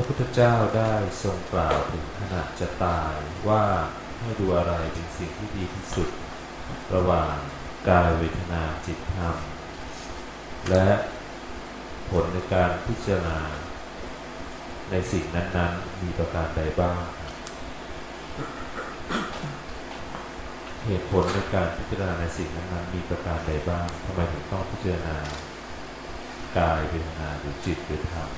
ระพุทธเจ้าได้ทรงกล่าวถึงขณะจะตายว่าให้ดูอะไรเป็นสิ่งที่ดีที่สุด ระหว่างกายเวทนาจิตธรรม และผลในการพิจารณา ในสิ่งนั้นๆ มีประการใดบ้าง เหตุผลในการพิจารณาในสิ่งนั้นๆมีประการใดบ้างทำไมถึงต้องพิจารณากายเวทนาหรือจิตหรือธรรม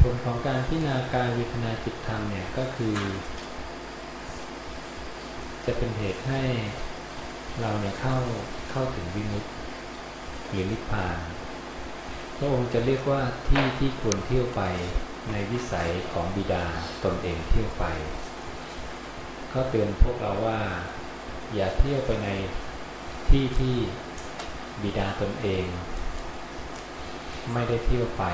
ผลของการพิจารณากายเวทนาจิตธรรมเนี่ยก็คือ จะเป็นเหตุให้เราเนี่ยเข้าเข้าถึงวิมุตติหรือนิพพานพระองค์จะเรียกว่าที่ที่ควรเที่ยวไปในวิสัยของบิดาตนเองเที่ยวไป ก็เตือนพวกเราว่า อย่าเที่ยวไปในที่ที่บิดาตนเอง ไม่ได้เที่ยวไป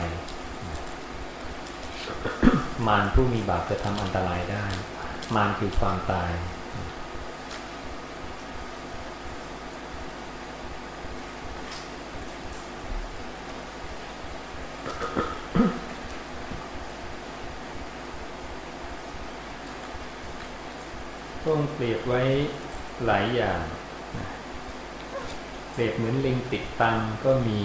มารผู้มีบาปจะทำอันตรายได้ มารคือความตายพระองเปรียบไว้หลายอย่าง เปรียบเหมือนลิงติดตังก็มี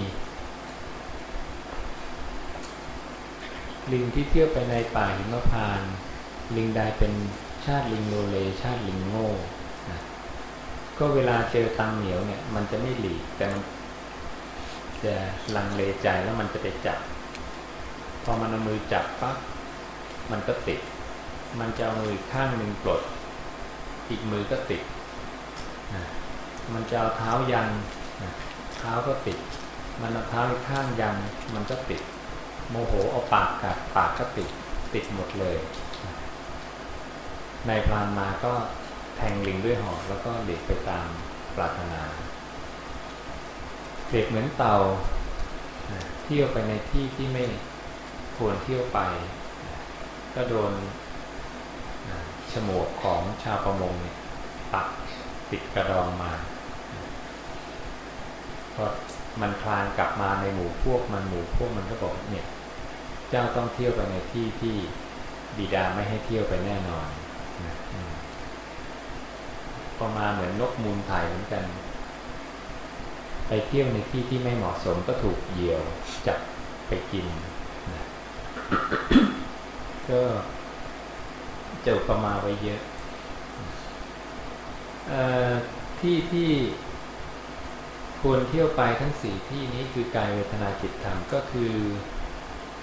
ลิงที่เที่ยวไปในป่าหิมพาน ลิงใดเป็นชาติลิงโลเล ชาติลิงโง่ก็เวลาเจอตังเหนียวเนี่ย มันจะไม่หลีกแต่มันจะลังเลใจแล้วมันจะไปจับ พอมันเอามือจับปั๊บมันก็ติด มันจะเอามือข้างหนึ่งปลด อีกมือก็ติดมันจะเอาเท้ายันเท้าก็ติด มันเอาเท้าข้างยันมันก็ติด โมโหเอาปากกัดปากก็ติดติดหมดเลยในพรานมาก็แทงลิงด้วยหอกแล้วก็เด็กไปตามปรารถนาเปรียบเหมือนเต่าเที่ยวไปในที่ที่ไม่ควรเที่ยวไป ก็โดนฉมวกของชาวประมงเนี่ยปักติดกระดองมาพอมันคลานกลับมาในหมู่พวกมันหมู่พวกมันก็บอกเนี่ย เจ้าต้องเที่ยวไปในที่ที่บิดาไม่ให้เที่ยวไปแน่นอนพอมาเหมือนนกมูลไทยเหมือนกัน ไปเที่ยวในที่ที่ไม่เหมาะสมก็ถูกเหยี่ยวจับไปกินก็เจอประมาไว้เยอะอที่ที่ควรเที่ยวไปทั้งสี่ที่นี้คือกายเวทนาจิตธรรมก็คือ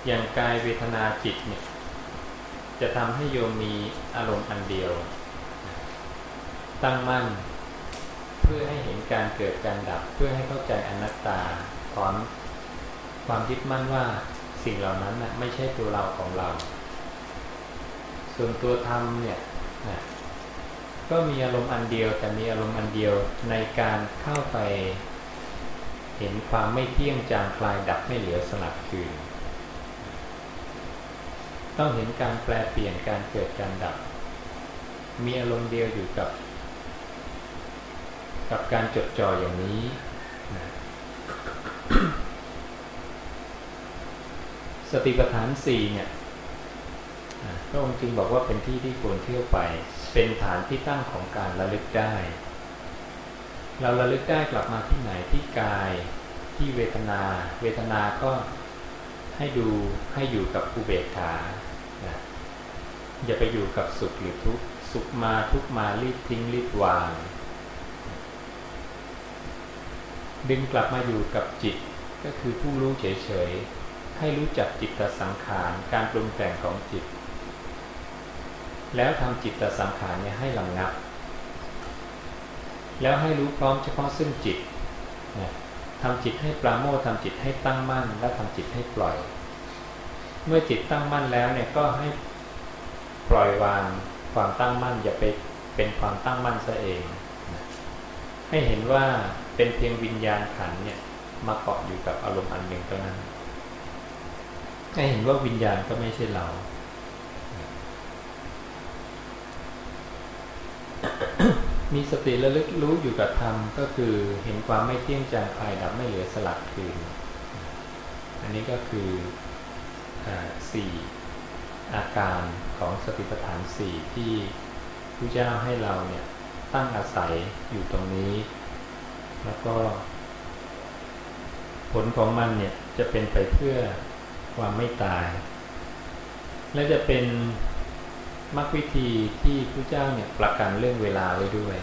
อย่างกายเวทนาจิตเนี่ย จะทำให้โยมมีอารมณ์อันเดียว ตั้งมั่น เพื่อให้เห็นการเกิดการดับ เพื่อให้เข้าใจอนัตตาถอนความยึดมั่นว่าสิ่งเหล่านั้นนะไม่ใช่ตัวเราของเรา ส่วนตัวธรรมเนี่ยนะก็มีอารมณ์อันเดียวแต่มีอารมณ์อันเดียวในการเข้าไป เห็นความไม่เที่ยงจางคลายดับไม่เหลือสลับคืน ต้องเห็นการแปลเปลี่ยนการเกิดการดับ มีอารมณ์เดียวอยู่กับ กับการจดจ่ออย่างนี้นะสติปัฏฐานสี่เนี่ยพระองค์จึงบอกว่าเป็นที่ที่ควรเที่ยวไป เป็นฐานที่ตั้งของการระลึกได้ เราระลึกได้กลับมาที่ไหนที่กาย ที่เวทนา เวทนาก็ ให้ดูให้อยู่กับอุเบกขาอย่าไปอยู่กับสุขหรือทุกข์สุขมาทุกมารีบทิ้งรีบวาง ดึงกลับมาอยู่กับจิตก็คือผู้รู้เฉยๆ ให้รู้จักจิตสังขารการปรุงแต่งของจิต แล้วทำจิตตสังขารเนี่ยให้ลำงับ แล้วให้รู้พร้อมเฉพาะซึ่งจิตนะ ทำจิตให้ปราโมททำจิตให้ตั้งมั่น และทำจิตให้ปล่อย เมื่อจิตตั้งมั่นแล้วเนี่ยก็ให้ปล่อยวางความตั้งมั่นอย่าไปเป็นความตั้งมั่นซะเอง ให้เห็นว่าเป็นเพียงวิญญาณขันเนี่ยมาเกาะอยู่กับอารมณ์อันหนึ่งเท่านั้นให้เห็นว่าวิญญาณก็ไม่ใช่เรา มีสติระลึกรู้อยู่กับธรรมก็คือเห็นความไม่เที่ยงจางภายดับไม่เหลือสลักคืน อันนี้ก็คืออสี่อาการของสติปัฏฐานสี่ที่พระเจ้าให้เราเนี่ยตั้งอาศัยอยู่ตรงนี้ แล้วก็ ผลของมันเนี่ยจะเป็นไปเพื่อความไม่ตาย และจะเป็น มรรควิธีที่พระเจ้าเนี่ยประกันเรื่องเวลาไว้ด้วย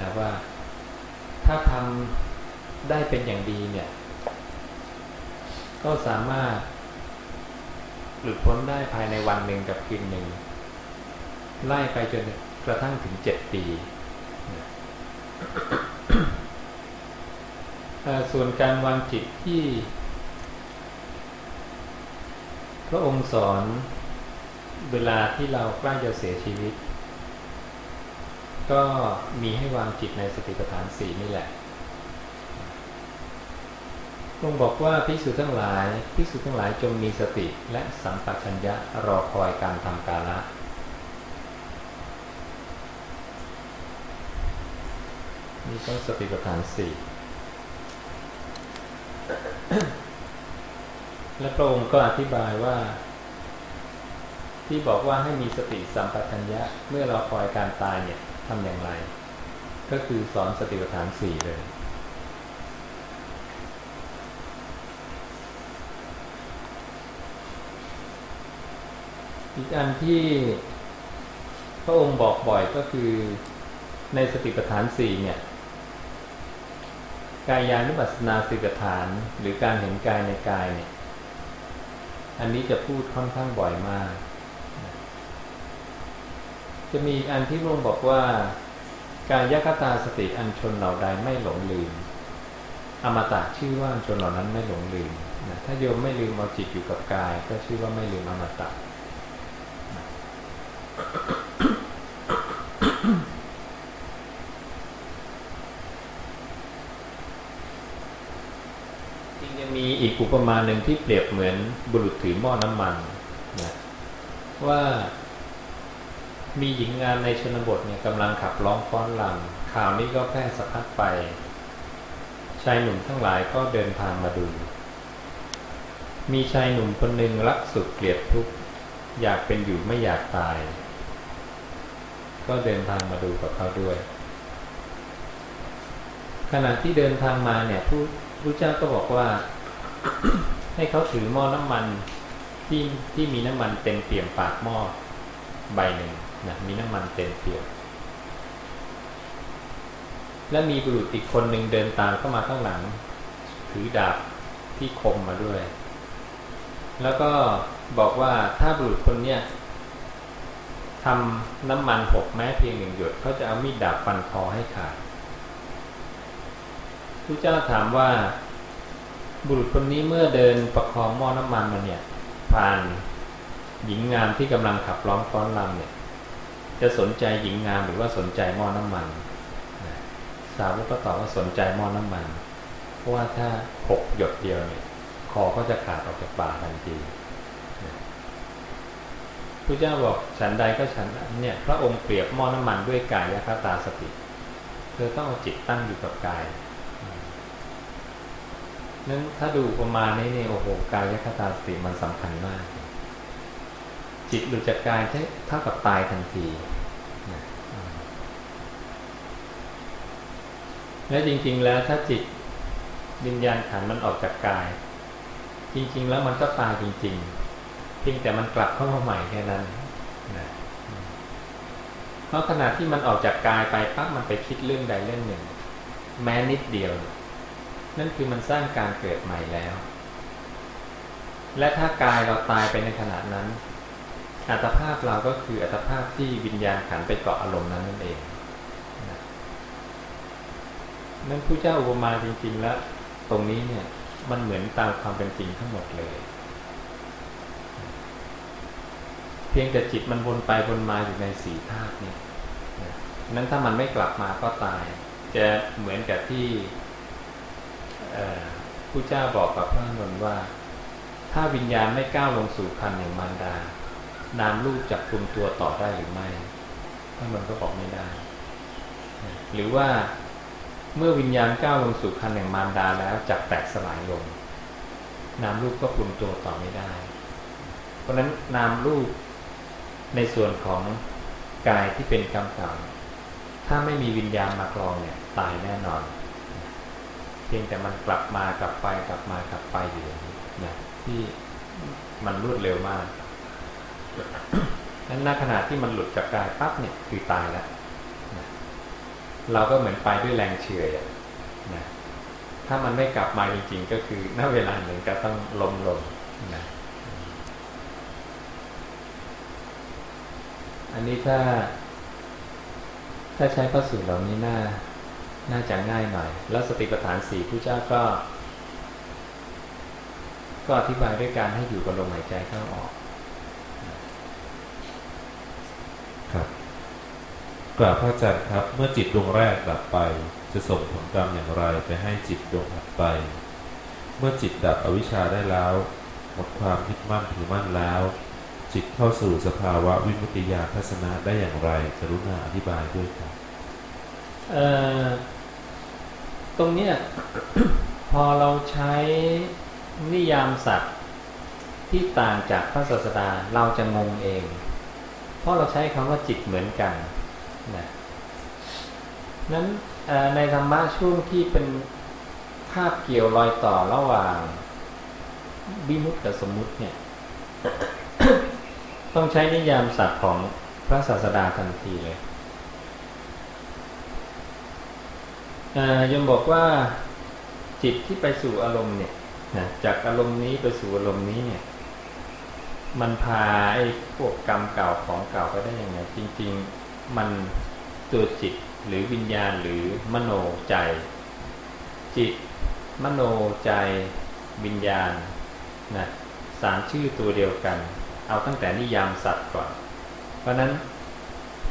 นะว่าถ้าทำได้เป็นอย่างดีเนี่ย ก็สามารถหลุดพ้นได้ภายในวันหนึ่งกับคืนหนึ่ง ไล่ไปจนกระทั่งถึงเจ็ดปี ส่วนการวางจิตที่ พระองค์สอน เวลาที่เราใกล้จะเสียชีวิต ก็มีให้วางจิตในสติปัฏฐานสี่นี่แหละทรงบอกว่าพิสุทั้งหลายพิสุทั้งหลายจงมีสติและสัมปชัญญะรอคอยการทำกาละนี่ต้องสติปัฏฐานสี่และพระองค์ก็อธิบายว่า ที่บอกว่าให้มีสติสัมปชัญญะเมื่อเราคอยการตายเนี่ยทำอย่างไร ก็คือสอนสติปัฏฐานสี่เลยอีกอันที่พระองค์บอกบ่อยก็คือในสติปัฏฐานสี่เนี่ยกายานุปัสสนาสติปัฏฐานหรือการเห็นกายในกายเนี่ยอันนี้จะพูดค่อนข้างบ่อยมาก จะมีอันที่พระองค์บอกว่า การยัคตาสติอันชนเหล่าใดไม่หลงลืม อมตะชื่อว่าชนเหล่านั้นไม่หลงลืมนะถ้าโยมไม่ลืมเอาจิตอยู่กับกาย ก็ชื่อว่าไม่ลืมอมตะจริงยังมีอีกอุปมาหนึ่งที่เปรียบเหมือนบุรุษถือหม้อน้ำมันนะว่า มีหญิงงานในชนบทเนี่ยกำลังขับร้องฟ้อนรำข่าวนี้ก็แพร่สะพัดไป ชายหนุ่มทั้งหลายก็เดินทางมาดู มีชายหนุ่มคนหนึ่งรักสุดเกลียดทุกอยากเป็นอยู่ไม่อยากตาย ก็เดินทางมาดูกับเขาด้วย ขณะที่เดินทางมาเนี่ยผู้ผู้เจ้าก็บอกว่า ให้เขาถือหม้อน้ำมันที่ที่มีน้ำมันเต็มเปี่ยมปากหม้อใบหนึ่ง นะมีน้ำมันเต็มเปี่ยมและมีบุรุษอีกคนหนึ่งเดินตามเข้ามาข้างหลัง ถือดาบที่คมมาด้วย แล้วก็บอกว่าถ้าบุรุษคนเนี้ยทำน้ำมันหกแม้เพียงหนึ่งหยดเขาจะเอามีดดาบฟันคอให้ขาดพระเจ้าถามว่า บุรุษคนนี้เมื่อเดินประคองหม้อน้ำมันมาเนี่ย ผ่านหญิงงามที่กำลังขับร้องฟ้อนรำเนี่ย จะสนใจหญิงงามหรือว่าสนใจหม้อน้ำมันสาวกก็ตอบว่าสนใจหม้อน้ำมัน เพราะว่าถ้าหกหยดเดียวเนี่ยคอก็จะขาดออกจากปากทันทีพระเจ้าบอกฉันใดก็ฉันนั้นเนี่ยพระองค์เปรียบหม้อน้ำมันด้วยกายยคตาสติ เธอต้องเอาจิตตั้งอยู่กับกายนั้นถ้าดูประมาณนี้เนี่ยโอ้โหกายยคตาสติมันสำคัญมาก จิตหลุดจากกายเท่ากับตายทันทีและจริง ๆ แล้วถ้าจิตวิญญาณขันมันออกจากกาย จริง ๆ แล้วมันก็ตายจริงๆเพียงแต่มันกลับเข้ามาใหม่แค่นั้นนะเพราะขณะที่มันออกจากกายไปปั๊บมันไปคิดเรื่องใดเรื่องหนึ่ง แม้นิดเดียว นั่นคือมันสร้างการเกิดใหม่แล้ว และถ้ากายเราตายไปในขณะนั้น อัตภาพเราก็คืออัตภาพที่วิญญาณขันไปเกาะอารมณ์นั้นนั่นเองนั่นผู้เจ้าอุปมาจริงๆแล้ว ตรงนี้เนี่ย มันเหมือนตามความเป็นจริงทั้งหมดเลย เพียงแต่จิตมันวนไปวนมาอยู่ในสีธาตุเนี่ยนั้นถ้ามันไม่กลับมาก็ตาย จะเหมือนกับที่ผู้เจ้าบอกกับพระนนท์ว่า ถ้าวิญญาณไม่ก้าวลงสู่คันแห่างมารดา นามลูกจะปรุงตัวต่อได้หรือไม่พระนนก็บอกไม่ได้ หรือว่าเมื่อวิญญาณก้าวลงสู่คันแห่งมารดาแล้วจักแตกสลายลง นามรูปก็ปรุงตัวต่อไม่ได้ เพราะฉะนั้นนามรูปในส่วนของกายที่เป็นกรรมเก่าถ้าไม่มีวิญญาณมากรองเนี่ยตายแน่นอน เพียงแต่มันกลับมากลับไปกลับมากลับไปอยู่อย่างนี้นะที่มันรวดเร็วมาก นั้นณขณะที่มันหลุดจากกายปั๊บเนี่ยคือตายแล้วนะเราก็เหมือนไปด้วยแรงเฉื่อยนะถ้ามันไม่กลับมาจริงๆก็คือณเวลาหนึ่งก็ต้องล้มลงนะอันนี้ถ้า ถ้าใช้พระสูตรเหล่านี้น่าน่าจะง่ายหน่อย แล้วสติปัฏฐานสี่ผู้เจ้าก็ ก็อธิบายด้วยการให้อยู่กับลมหายใจเข้าออก ครับ กราบพระอาจารย์ครับ เมื่อจิตดวงแรกดับไป จะส่งผลกรรมอย่างไรไปให้จิตดวงถัดไป เมื่อจิตดับอวิชชาได้แล้ว หมดความยึดมั่นถือมั่นแล้ว จิตเข้าสู่สภาวะวิมุตติญาณทัศนะได้อย่างไรกรุณาอธิบายด้วยครับตรงเนี้ยพอเราใช้นิยามสัตว์ที่ต่างจากพระศาสดาเราจะงงเอง เพราะเราใช้คำว่าจิตเหมือนกัน นะนั้นในธรรมะช่วงที่เป็นภาพเกี่ยวรอยต่อระหว่างวิมุตติกับสมมุติเนี่ย ต้องใช้นิยามสัตว์ของพระศาสดาทันทีเลยยมบอกว่าจิตที่ไปสู่อารมณ์เนี่ยนะจากอารมณ์นี้ไปสู่อารมณ์นี้เนี่ย มันพาไอ้พวกกรรมเก่าของเก่าไปได้ยังไงจริง ๆ มันตัวจิตหรือวิญญาณหรือมโนใจ จิต มโนใจวิญญาณนะสามชื่อตัวเดียวกัน เอาตั้งแต่นิยามสัตว์ก่อน เพราะนั้น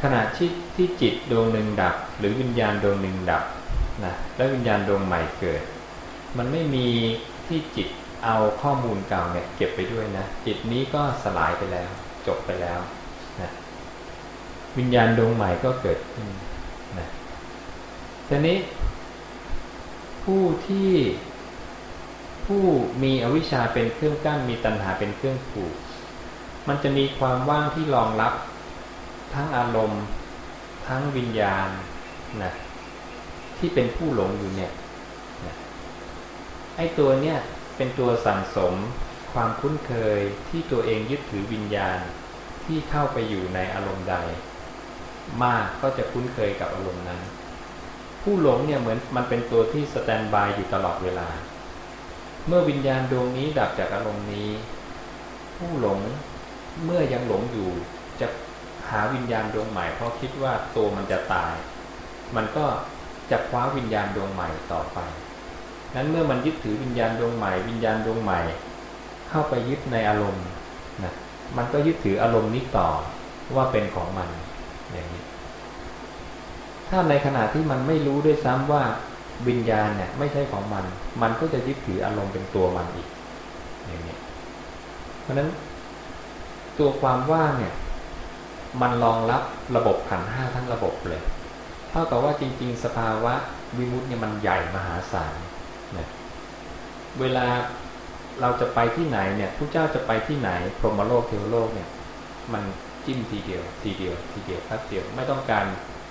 ขณะที่ที่จิตดวงหนึ่งดับ หรือวิญญาณดวงหนึ่งดับนะแล้ววิญญาณดวงใหม่เกิด มันไม่มีที่จิตเอาข้อมูลเก่าเนี่ยเก็บไปด้วยนะ จิตนี้ก็สลายไปแล้ว จบไปแล้ว วิญญาณดวงใหม่ก็เกิดขึ้นนะทีนี้ ผู้ที่ผู้มีอวิชชาเป็นเครื่องกั้นมีตัณหาเป็นเครื่องผูก มันจะมีความว่างที่รองรับทั้งอารมณ์ ทั้งวิญญาณนะที่เป็นผู้หลงอยู่เนี่ยนะไอ้ตัวเนี่ยเป็นตัวสั่งสมความคุ้นเคยที่ตัวเองยึดถือวิญญาณที่เข้าไปอยู่ในอารมณ์ใด มากก็จะคุ้นเคยกับอารมณ์นั้น ผู้หลงเนี่ยเหมือนมันเป็นตัวที่สแตนบายอยู่ตลอดเวลา เมื่อวิญญาณดวงนี้ดับจากอารมณ์นี้ ผู้หลงเมื่อยังหลงอยู่จะหาวิญญาณดวงใหม่ เพราะคิดว่าตัวมันจะตาย มันก็จะคว้าวิญญาณดวงใหม่ต่อไปนั้นเมื่อมันยึดถือวิญญาณดวงใหม่ วิญญาณดวงใหม่ เข้าไปยึดในอารมณ์นะมันก็ยึดถืออารมณ์นี้ต่อว่าเป็นของมัน อย่างนี้ ถ้าในขณะที่มันไม่รู้ด้วยซ้ำว่าวิญญาณเนี่ย ไม่ใช่ของมัน มันก็จะยึดถืออารมณ์เป็นตัวมันอีก อย่างนี้ เพราะฉะนั้นตัวความว่างเนี่ย มันรองรับระบบขันห้าทั้งระบบเลย เท่ากับว่าจริง ๆ สภาวะวิมุติเนี่ยมันใหญ่มหาศาลนะเวลาเราจะไปที่ไหนเนี่ยพระเจ้าจะไปที่ไหน พรหมโลกเทวโลกเนี่ย มัน จิ้มทีเดียว ทีเดียว ทีเดียวแป๊บเดียวไม่ต้องการ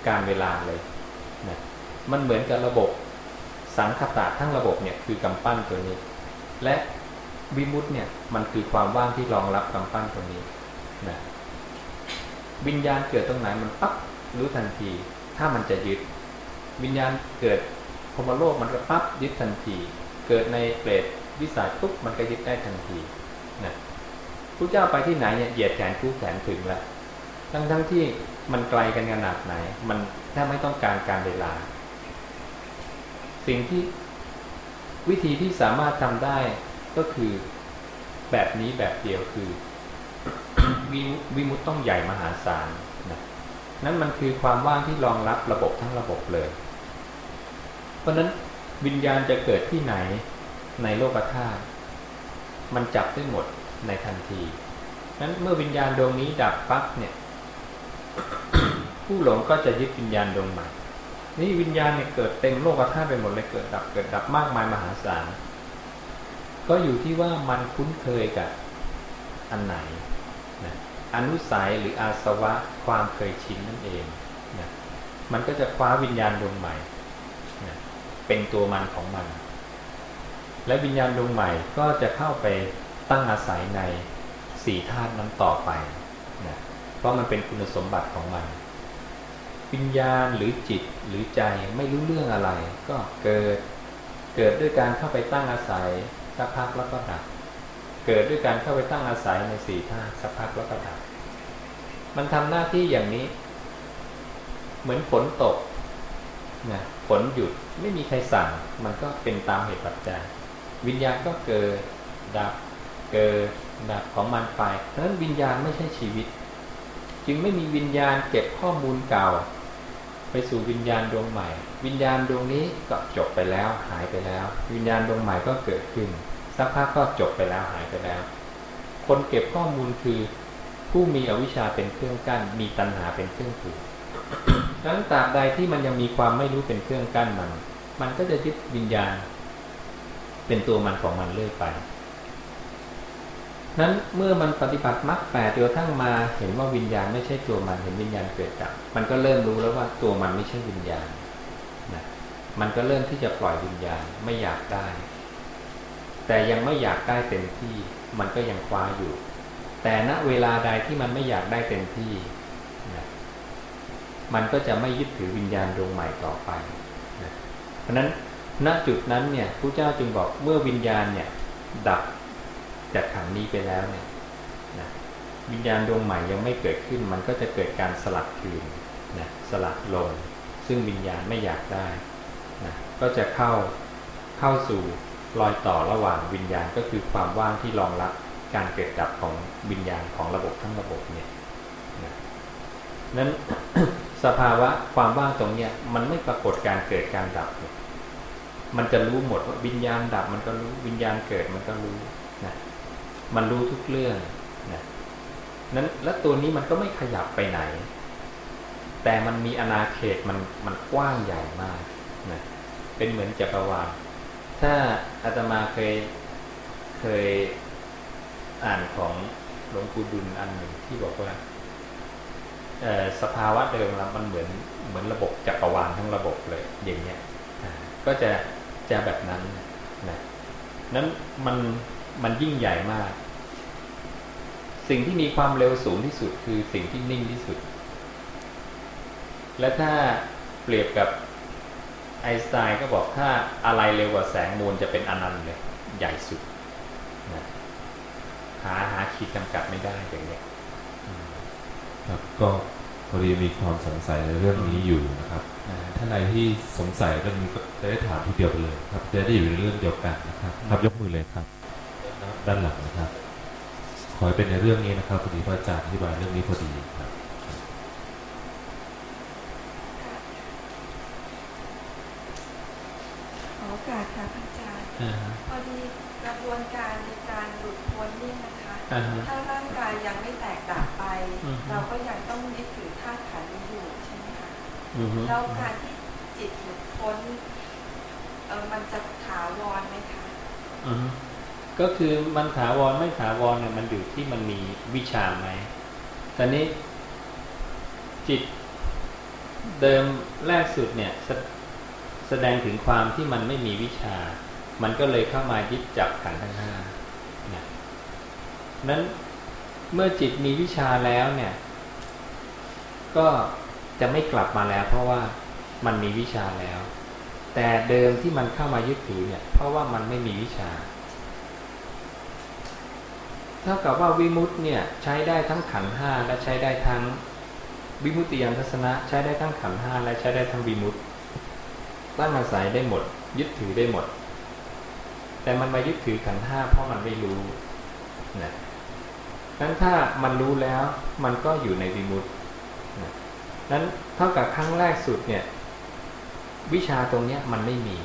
การเวลาเลยนะมันเหมือนกับระบบสังคตะทั้งระบบเนี่ยคือกำปั้นตัวนี้ และวิมุตติเนี่ยมันคือความว่างที่รองรับกำปั้นตัวนี้นะวิญญาณเกิดตรงไหนมันปั๊บรู้ทันที ถ้ามันจะยึด วิญญาณเกิดพรมโลกมันก็ปั๊บยึดทันที เกิดในเปรตวิสัยปุ๊บมันก็ยึดได้ทันทีนะพระเจ้าไปที่ไหนเนี่ยเหยียดแขนคู่แขนถึงแล้ว ทั้งทั้งที่มันไกลกันขนาดไหน มันแทบไม่ต้องการการเวลา สิ่งที่วิธีที่สามารถทำได้ก็คือแบบนี้แบบเดียวคือวิมุตต้องใหญ่มหาศาลนั่นมันคือความว่างที่รองรับระบบทั้งระบบเลย เพราะนั้นวิญญาณจะเกิดที่ไหนในโลกธาตุมันจับได้หมดในทันทีนั้นเมื่อวิญญาณดวงนี้ดับปั๊บเนี่ย ผู้หลงก็จะยึดวิญญาณดวงใหม่นี่วิญญาณเนี่ยเกิดเต็มโลกธาตุไปหมดเลยเกิดดับเกิดดับมากมายมหาศาลก็อยู่ที่ว่ามันคุ้นเคยกับอันไหนนะอนุสัยหรืออาสวะความเคยชินนั่นเองนะมันก็จะคว้าวิญญาณดวงใหม่นะเป็นตัวมันของมัน และวิญญาณดวงใหม่ก็จะเข้าไปตั้งอาศัยในสี่ธาตุนั้นต่อไป เพราะมันเป็นคุณสมบัติของมัน วิญญาณหรือจิตหรือใจไม่รู้เรื่องอะไร ก็เกิดเกิดด้วยการเข้าไปตั้งอาศัยสักพักแล้วก็ดับ เกิดด้วยการเข้าไปตั้งอาศัยในสี่ธาตุสักพักแล้วก็ดับ มันทำหน้าที่อย่างนี้ เหมือนฝนตกนะฝนหยุดไม่มีใครสั่ง มันก็เป็นตามเหตุปัจจัย วิญญาณก็เกิดดับเกิดดับของมันไปเพราะฉะนั้นวิญญาณไม่ใช่ชีวิต จึงไม่มีวิญญาณเก็บข้อมูลเก่า ไปสู่วิญญาณดวงใหม่ วิญญาณดวงนี้ก็จบไปแล้วหายไปแล้ว วิญญาณดวงใหม่ก็เกิดขึ้นสักพักก็จบไปแล้วหายไปแล้ว คนเก็บข้อมูลคือ ผู้มีอวิชชาเป็นเครื่องกั้น มีตัณหาเป็นเครื่องผูกดังนั้นตราบใดที่มันยังมีความไม่รู้เป็นเครื่องกั้นมัน มันก็จะยึดวิญญาณ เป็นตัวมันของมันเรื่อยไป นั้นเมื่อมันปฏิบัติมรรคแปดจนกระทั่งมาเห็นว่าวิญญาณไม่ใช่ตัวมันเห็นวิญญาณเกิดดับมันก็เริ่มรู้แล้วว่าตัวมันไม่ใช่วิญญาณนะมันก็เริ่มที่จะปล่อยวิญญาณไม่อยากได้ แต่ยังไม่อยากได้เต็มที่ มันก็ยังคว้าอยู่ แต่ณเวลาใดที่มันไม่อยากได้เต็มที่นะมันก็จะไม่ยึดถือวิญญาณดวงใหม่ต่อไปนะเพราะฉะนั้นณจุดนั้นเนี่ยพระเจ้าจึงบอกเมื่อวิญญาณเนี่ยดับ จากขันนี้ไปแล้วเนี่ยนะวิญญาณดวงใหม่ยังไม่เกิดขึ้น มันก็จะเกิดการสลัดคืนนะสลัดลง ซึ่งวิญญาณไม่อยากได้นะก็จะเข้าเข้าสู่รอยต่อระหว่างวิญญาณก็คือความว่างที่รองรับการเกิดดับของวิญญาณของระบบทั้งระบบเนี่ยนะนั้นสภาวะความว่างตรงเนี้ยมันไม่ปรากฏการเกิดการดับ มันจะรู้หมดว่าวิญญาณดับมันก็รู้วิญญาณเกิดมันก็รู้นะ มันรู้ทุกเรื่องนะนั้นและตัวนี้มันก็ไม่ขยับไปไหน แต่มันมีอนาเขตมันมันกว้างใหญ่มากนะเป็นเหมือนจักรวาลถ้าอาตมาเคยเคยอ่านของหลวงปู่ดุลอันหนึ่งที่บอกว่าสภาวะเดิมเรามันเหมือนเหมือนระบบจักรวาลทั้งระบบเลยอย่างเงี้ยก็จะจะแบบนั้นนะนั้นมันมันยิ่งใหญ่มาก สิ่งที่มีความเร็วสูงที่สุดคือสิ่งที่นิ่งที่สุด และถ้าเปรียบกับไอน์สไตน์ก็บอกถ้าอะไรเร็วกว่าแสงมูลจะเป็นอนันต์เลยใหญ่สุดนะหาหาขีดจำกัดไม่ได้อย่างเนี้ยครับก็พอดีมีความสงสัยในเรื่องนี้อยู่นะครับถ้าใครที่สงสัยเรื่องนี้ก็จะได้ถามทีเดียวไปเลยครับจะได้อยู่ในเรื่องเดียวกันนะครับครับยกมือเลยครับ ด้านหลังนะครับ ขอให้เป็นในเรื่องนี้นะครับพอดีพระอาจารย์อธิบายเรื่องนี้พอดีครับขอโอกาสค่ะพระอาจารย์พอดีกระบวนการในการหลุดพ้นนี่นะคะอ่าฮะถ้าร่างกายยังไม่แตกดับไปอือฮึเราก็ยังต้องยึดถือธาตุขันธ์นี้อยู่ใช่ไหมคะอือฮึแล้วการที่จิตหลุดพ้นเออมันจะถาวรไหมคะอือฮึ ก็คือมันถาวรไม่ถาวรเนี่ยมันอยู่ที่มันมีวิชาไหมตอนนี้จิตเดิมแรกสุดเนี่ยแสแสดงถึงความที่มันไม่มีวิชา มันก็เลยเข้ามายึดจับขันธ์ทั้งห้านะนั้นเมื่อจิตมีวิชาแล้วเนี่ย ก็จะไม่กลับมาแล้ว เพราะว่ามันมีวิชาแล้ว แต่เดิมที่มันเข้ามายึดถือเนี่ย เพราะว่ามันไม่มีวิชา เท่ากับว่าวิมุตต์เนี่ยใช้ได้ทั้งขันห้าและใช้ได้ทั้งวิมุตติยานทัศนะ ใช้ได้ทั้งขันห้าและใช้ได้ทั้งวิมุตต์ตั้งอาศัยได้หมด ยึดถือได้หมด แต่มันมายึดถือขันห้าเพราะมันไม่รู้นะนั้นถ้ามันรู้แล้วมันก็อยู่ในวิมุตต์นะนั้นเท่ากับครั้งแรกสุดเนี่ยวิชาตรงเนี้ยมันไม่มี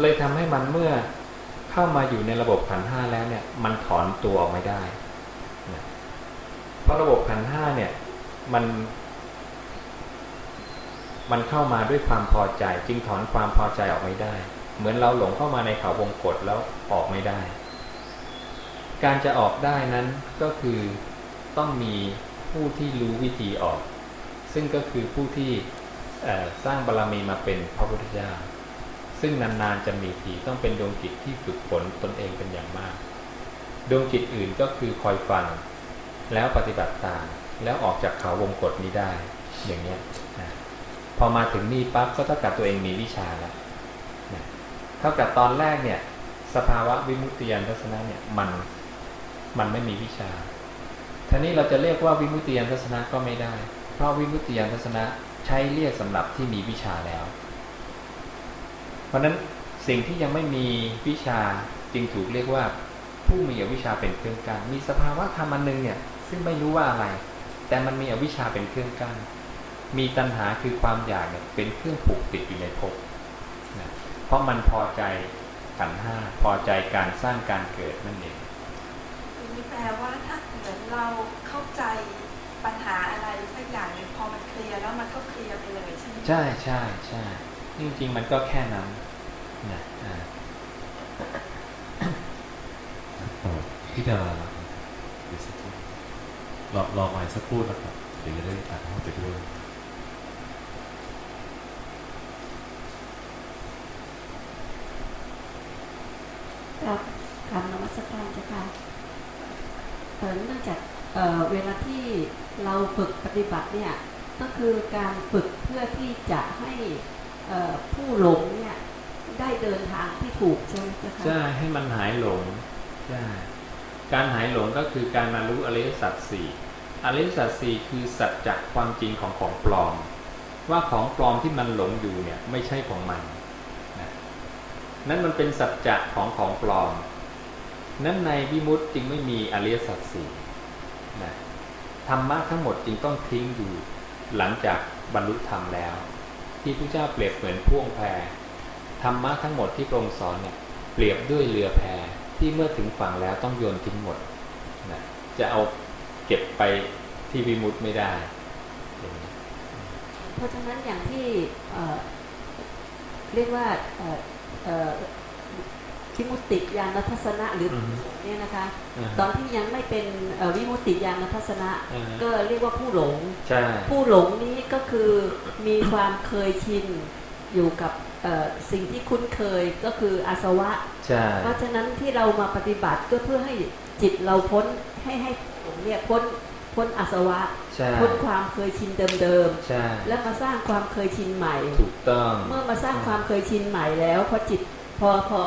เลยทำให้มันเมื่อ เข้ามาอยู่ในระบบขันห้าแล้วเนี่ย มันถอนตัวออกไม่ได้นะเพราะระบบขันห้าเนี่ย มัน มันเข้ามาด้วยความพอใจ จึงถอนความพอใจออกไม่ได้ เหมือนเราหลงเข้ามาในเขาวงกฏแล้วออกไม่ได้ การจะออกได้นั้นก็คือต้องมีผู้ที่รู้วิธีออก ซึ่งก็คือผู้ที่สร้างบารรมีมาเป็นพระพุทธเจ้า ซึ่งนานๆจะมีทีต้องเป็นดวงจิตที่ฝึกฝนตนเองเป็นอย่างมาก ดวงจิตอื่นก็คือคอยฟัง แล้วปฏิบัติตามแล้วออกจากเขาวงกฏนี้ได้ อย่างเนี้ยนะพอมาถึงนี่ปั๊บก็เท่ากับตัวเองมีวิชาแล้วนะเท่ากับตอนแรกเนี่ย สภาวะวิมุตติยานทัศนะเนี่ยมันมันไม่มีวิชาท่านี้เราจะเรียกว่าวิมุตติยานทัศนะก็ไม่ได้ เพราะวิมุตติยานทัศนะใช้เรียกสำหรับที่มีวิชาแล้ว เพราะนั้นสิ่งที่ยังไม่มีวิชาจึงถูกเรียกว่า ผู้มีอวิชาเป็นเครื่องกั้นมีสภาวะธรรมอันนึงเนี่ย ซึ่งไม่รู้ว่าอะไร แต่มันมีอวิชาเป็นเครื่องกั้นมีตัณหาคือความอยากเนี่ยเป็นเครื่องผูกติดอยู่ในภพนะเพราะมันพอใจขันห้าพอใจการสร้างการเกิดนั่นเองนี่แปลว่าถ้าเหมือนเราเข้าใจปัญหาอะไรสักอย่างหนึ่งพอมันเคลียร์แล้วมันก็เคลียร์ไปเลยใช่ไหมใช่ใช่ใช่ จริงๆ มันก็แค่นั้นนะพี่ดาดีสักครู่รอรอมาสักครู่นะครับเดี๋ยวจะได้อ่านเข้าไปด้วยครับคำนมัสการจ้ะค่ะเนื่องจากเเวลาที่เราฝึกปฏิบัติเนี่ย ก็คือการฝึกเพื่อที่จะให้ ผู้หลงเนี่ยได้เดินทางที่ถูกใช่ไหมคะใช่ให้มันหายหลงใช่การหายหลงก็คือการมารู้อริยสัจสี่อริยสัจสี่คือสัจจะความจริงของของปลอม ว่าของปลอมที่มันหลงอยู่เนี่ยไม่ใช่ของมันนะนั่นมันเป็นสัจจะของของปลอม นั้นในวิมุตจึงไม่มีอริยสัจสี่นะธรรมะทั้งหมดจึงต้องทิ้งอยู่หลังจากบรรลุธรรมแล้ว ที่พระเจ้าเปรียบเหมือนพ่วงแพธรรมะทั้งหมดที่พระองค์สอนเนี่ยเปรียบด้วยเรือแพที่เมื่อถึงฝั่งแล้วต้องโยนทิ้งหมดนะจะเอาเก็บไปที่วิมุตไม่ได้ เพราะฉะนั้นอย่างที่เรียกว่า วิมุตติญาณทัศนะหรือเนี่ยนะคะ ตอนที่ยังไม่เป็นวิมุตติญาณทัศนะ ก็เรียกว่าผู้หลง ผู้หลงนี้ก็คือมีความเคยชินอยู่กับสิ่งที่คุ้นเคยก็คืออาสวะ เพราะฉะนั้นที่เรามาปฏิบัติก็เพื่อให้จิตเราพ้นให้ให้ผมเนี่ยพ้นพ้นอาสวะพ้นความเคยชินเดิมๆแล้วมาสร้างความเคยชินใหม่ ถูกต้อง เมื่อมาสร้างความเคยชินใหม่แล้วพอจิตพอพอ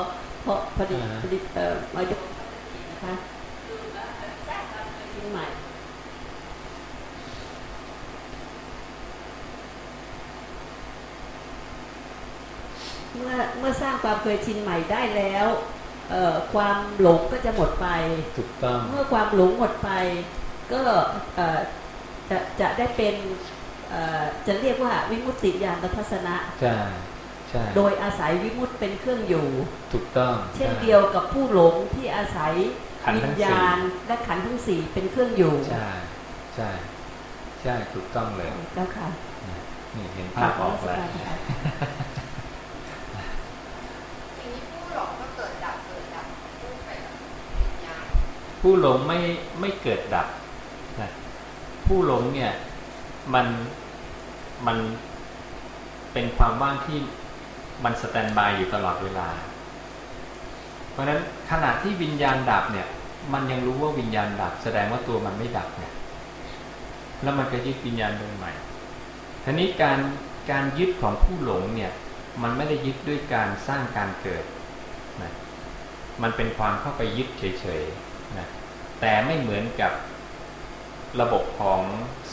พอพอดีพอดีเอ่อมายกนะคะสร้างความเคยชินใหม่เมื่อเมื่อสร้างความเคยชินใหม่ได้แล้วความหลงก็จะหมดไปถูกต้องเมื่อความหลงหมดไป ก็จะจะได้เป็นจะเรียกว่าวิมุตติญาณทัศนะใช่ใช่ โดยอาศัยวิมุตติเป็นเครื่องอยู่ ถูกต้อง เช่นเดียวกับผู้หลงที่อาศัยวิญญาณและขันธ์ทั้งสี่เป็นเครื่องอยู่ ใช่ ใช่ ใช่ ถูกต้องเลยเจ้าค่ะ นี่เห็นภาพออกแล้วผู้หลงไม่ไม่เกิดดับนะผู้หลงเนี่ยมันมันเป็นความว่างที่ มันสแตนบายอยู่ตลอดเวลา เพราะฉะนั้นขณะที่วิญญาณดับเนี่ย มันยังรู้ว่าวิญญาณดับ แสดงว่าตัวมันไม่ดับเนี่ยแล้วมันก็ยึดวิญญาณดวงใหม่ทีนี้การการยึดของผู้หลงเนี่ย มันไม่ได้ยึดด้วยการสร้างการเกิดนะมันเป็นความเข้าไปยึดเฉยๆนะแต่ไม่เหมือนกับระบบของ